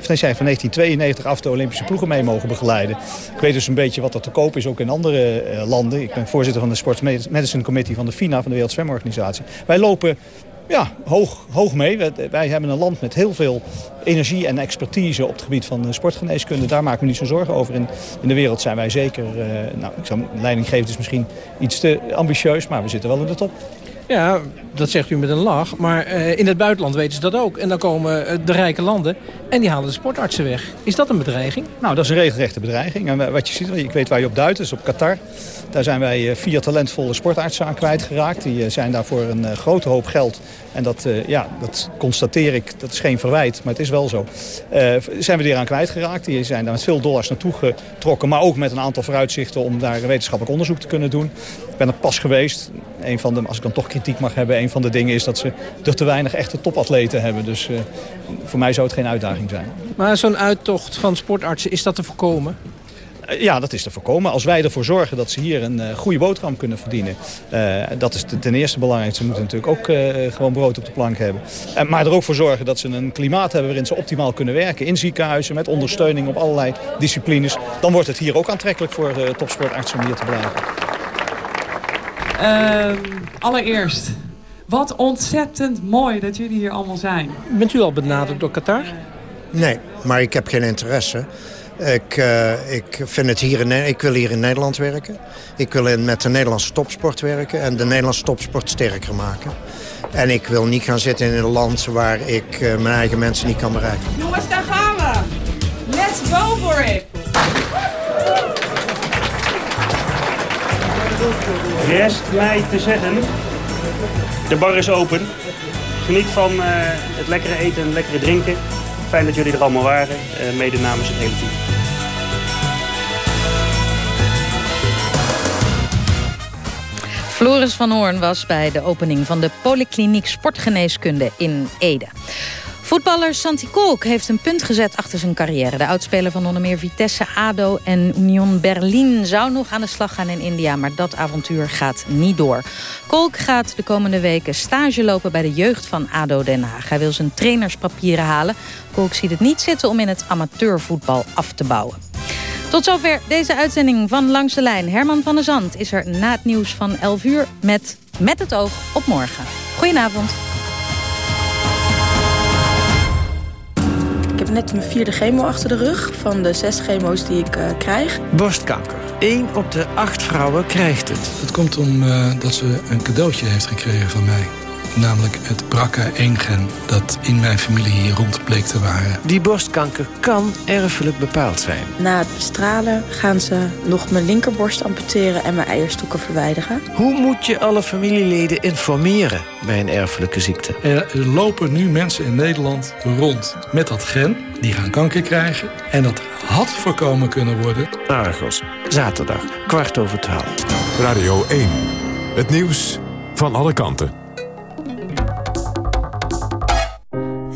Speaker 38: van 1992 af de Olympische ploegen mee mogen begeleiden. Ik weet dus een beetje wat er te koop is, ook in andere uh, landen. Ik ben voorzitter van de Sports Medicine Committee van de FINA, van de Wereldzwemorganisatie. Wij lopen ja, hoog, hoog mee. Wij, hebben een land met heel veel energie en expertise op het gebied van sportgeneeskunde. Daar maak ik me niet zo zorgen over. In, in de wereld zijn wij zeker, nou, ik zou leidinggevend is misschien iets te ambitieus, maar we zitten wel in de top.
Speaker 36: Ja, dat zegt u met een lach. Maar uh, in het buitenland weten ze dat ook. En dan komen uh, de rijke landen en die halen de sportartsen weg. Is dat een bedreiging?
Speaker 38: Nou, dat is een regelrechte bedreiging. En wat je ziet, ik weet waar je op duidt, is op Qatar. Daar zijn wij vier talentvolle sportartsen aan kwijtgeraakt. Die zijn daar voor een grote hoop geld. En dat, ja, dat constateer ik, dat is geen verwijt, maar het is wel zo. zijn we die aan kwijtgeraakt. Die zijn daar met veel dollars naartoe getrokken. Maar ook met een aantal vooruitzichten om daar wetenschappelijk onderzoek te kunnen doen. Ik ben er pas geweest. Een van de, als ik dan toch mag hebben, een van de dingen is dat ze er te weinig echte topatleten hebben. Dus uh, voor mij zou het geen uitdaging zijn.
Speaker 36: Maar zo'n uittocht van sportartsen, is dat te voorkomen?
Speaker 38: Ja, dat is te voorkomen. Als wij ervoor zorgen dat ze hier een uh, goede boterham kunnen verdienen. Uh, dat is ten eerste belangrijk. Ze moeten natuurlijk ook uh, gewoon brood op de plank hebben. maar er ook voor zorgen dat ze een klimaat hebben waarin ze optimaal kunnen werken. In ziekenhuizen, met ondersteuning op allerlei disciplines. Dan wordt het hier ook aantrekkelijk voor topsportartsen om hier te blijven.
Speaker 40: Uh, allereerst, wat ontzettend mooi dat jullie hier allemaal zijn.
Speaker 36: Bent u al benaderd door Qatar?
Speaker 37: Nee, maar ik heb geen interesse. Ik, uh, ik, vind het hier in, ik wil hier in Nederland werken. Ik wil in, met de Nederlandse topsport werken en de Nederlandse topsport sterker maken. En ik wil niet gaan zitten in een land waar ik uh, mijn eigen mensen niet kan bereiken.
Speaker 40: Jongens, daar gaan we! Let's go for it!
Speaker 35: Rest mij te zeggen, de bar is open. Geniet van uh, het lekkere eten en lekkere drinken. Fijn dat jullie er allemaal waren, uh, mede namens het hele team.
Speaker 7: Floris van Hoorn was bij de opening van de Polykliniek Sportgeneeskunde in Ede. Voetballer Santi Kolk heeft een punt gezet achter zijn carrière. De oudspeler van onder meer Vitesse, ADO en Union Berlin... zou nog aan de slag gaan in India, maar dat avontuur gaat niet door. Kolk gaat de komende weken stage lopen bij de jeugd van ADO Den Haag. Hij wil zijn trainerspapieren halen. Kolk ziet het niet zitten om in het amateurvoetbal af te bouwen. Tot zover deze uitzending van Langs de Lijn. Herman van der Zand is er na het nieuws van 11 uur met Met het oog op morgen. Goedenavond.
Speaker 41: Net mijn vierde chemo achter de rug van de zes chemo's die ik uh, krijg.
Speaker 42: Borstkanker. 1 op de 8 vrouwen krijgt het.
Speaker 43: Het komt omdat uh, ze een cadeautje heeft gekregen van mij. Namelijk het BRCA1-gen dat in mijn familie hier rond bleek te waren.
Speaker 42: Die borstkanker kan erfelijk bepaald zijn.
Speaker 41: Na het bestralen gaan ze nog mijn linkerborst amputeren en mijn eierstokken verwijderen.
Speaker 42: Hoe moet je alle familieleden informeren bij een erfelijke ziekte?
Speaker 43: Er lopen nu mensen in Nederland rond met dat gen. Die gaan kanker krijgen. En dat had voorkomen kunnen worden.
Speaker 42: Argos, zaterdag, kwart over twaalf.
Speaker 6: Radio 1. Het nieuws van alle kanten.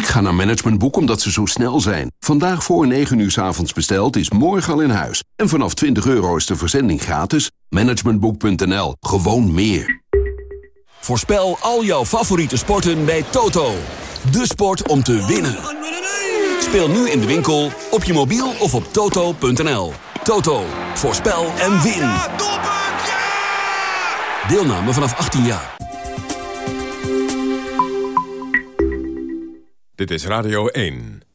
Speaker 44: Ik ga naar Managementboek omdat ze zo snel zijn. Vandaag voor 9 uur 's avonds besteld is morgen al in huis. En vanaf 20 euro is de verzending gratis. Managementboek.nl. Gewoon meer.
Speaker 45: Voorspel al jouw favoriete sporten bij Toto. De sport om te winnen.
Speaker 44: Speel nu in de winkel, op je mobiel of op toto.nl. Toto, voorspel en win. Deelname vanaf 18 jaar.
Speaker 6: Dit is Radio 1.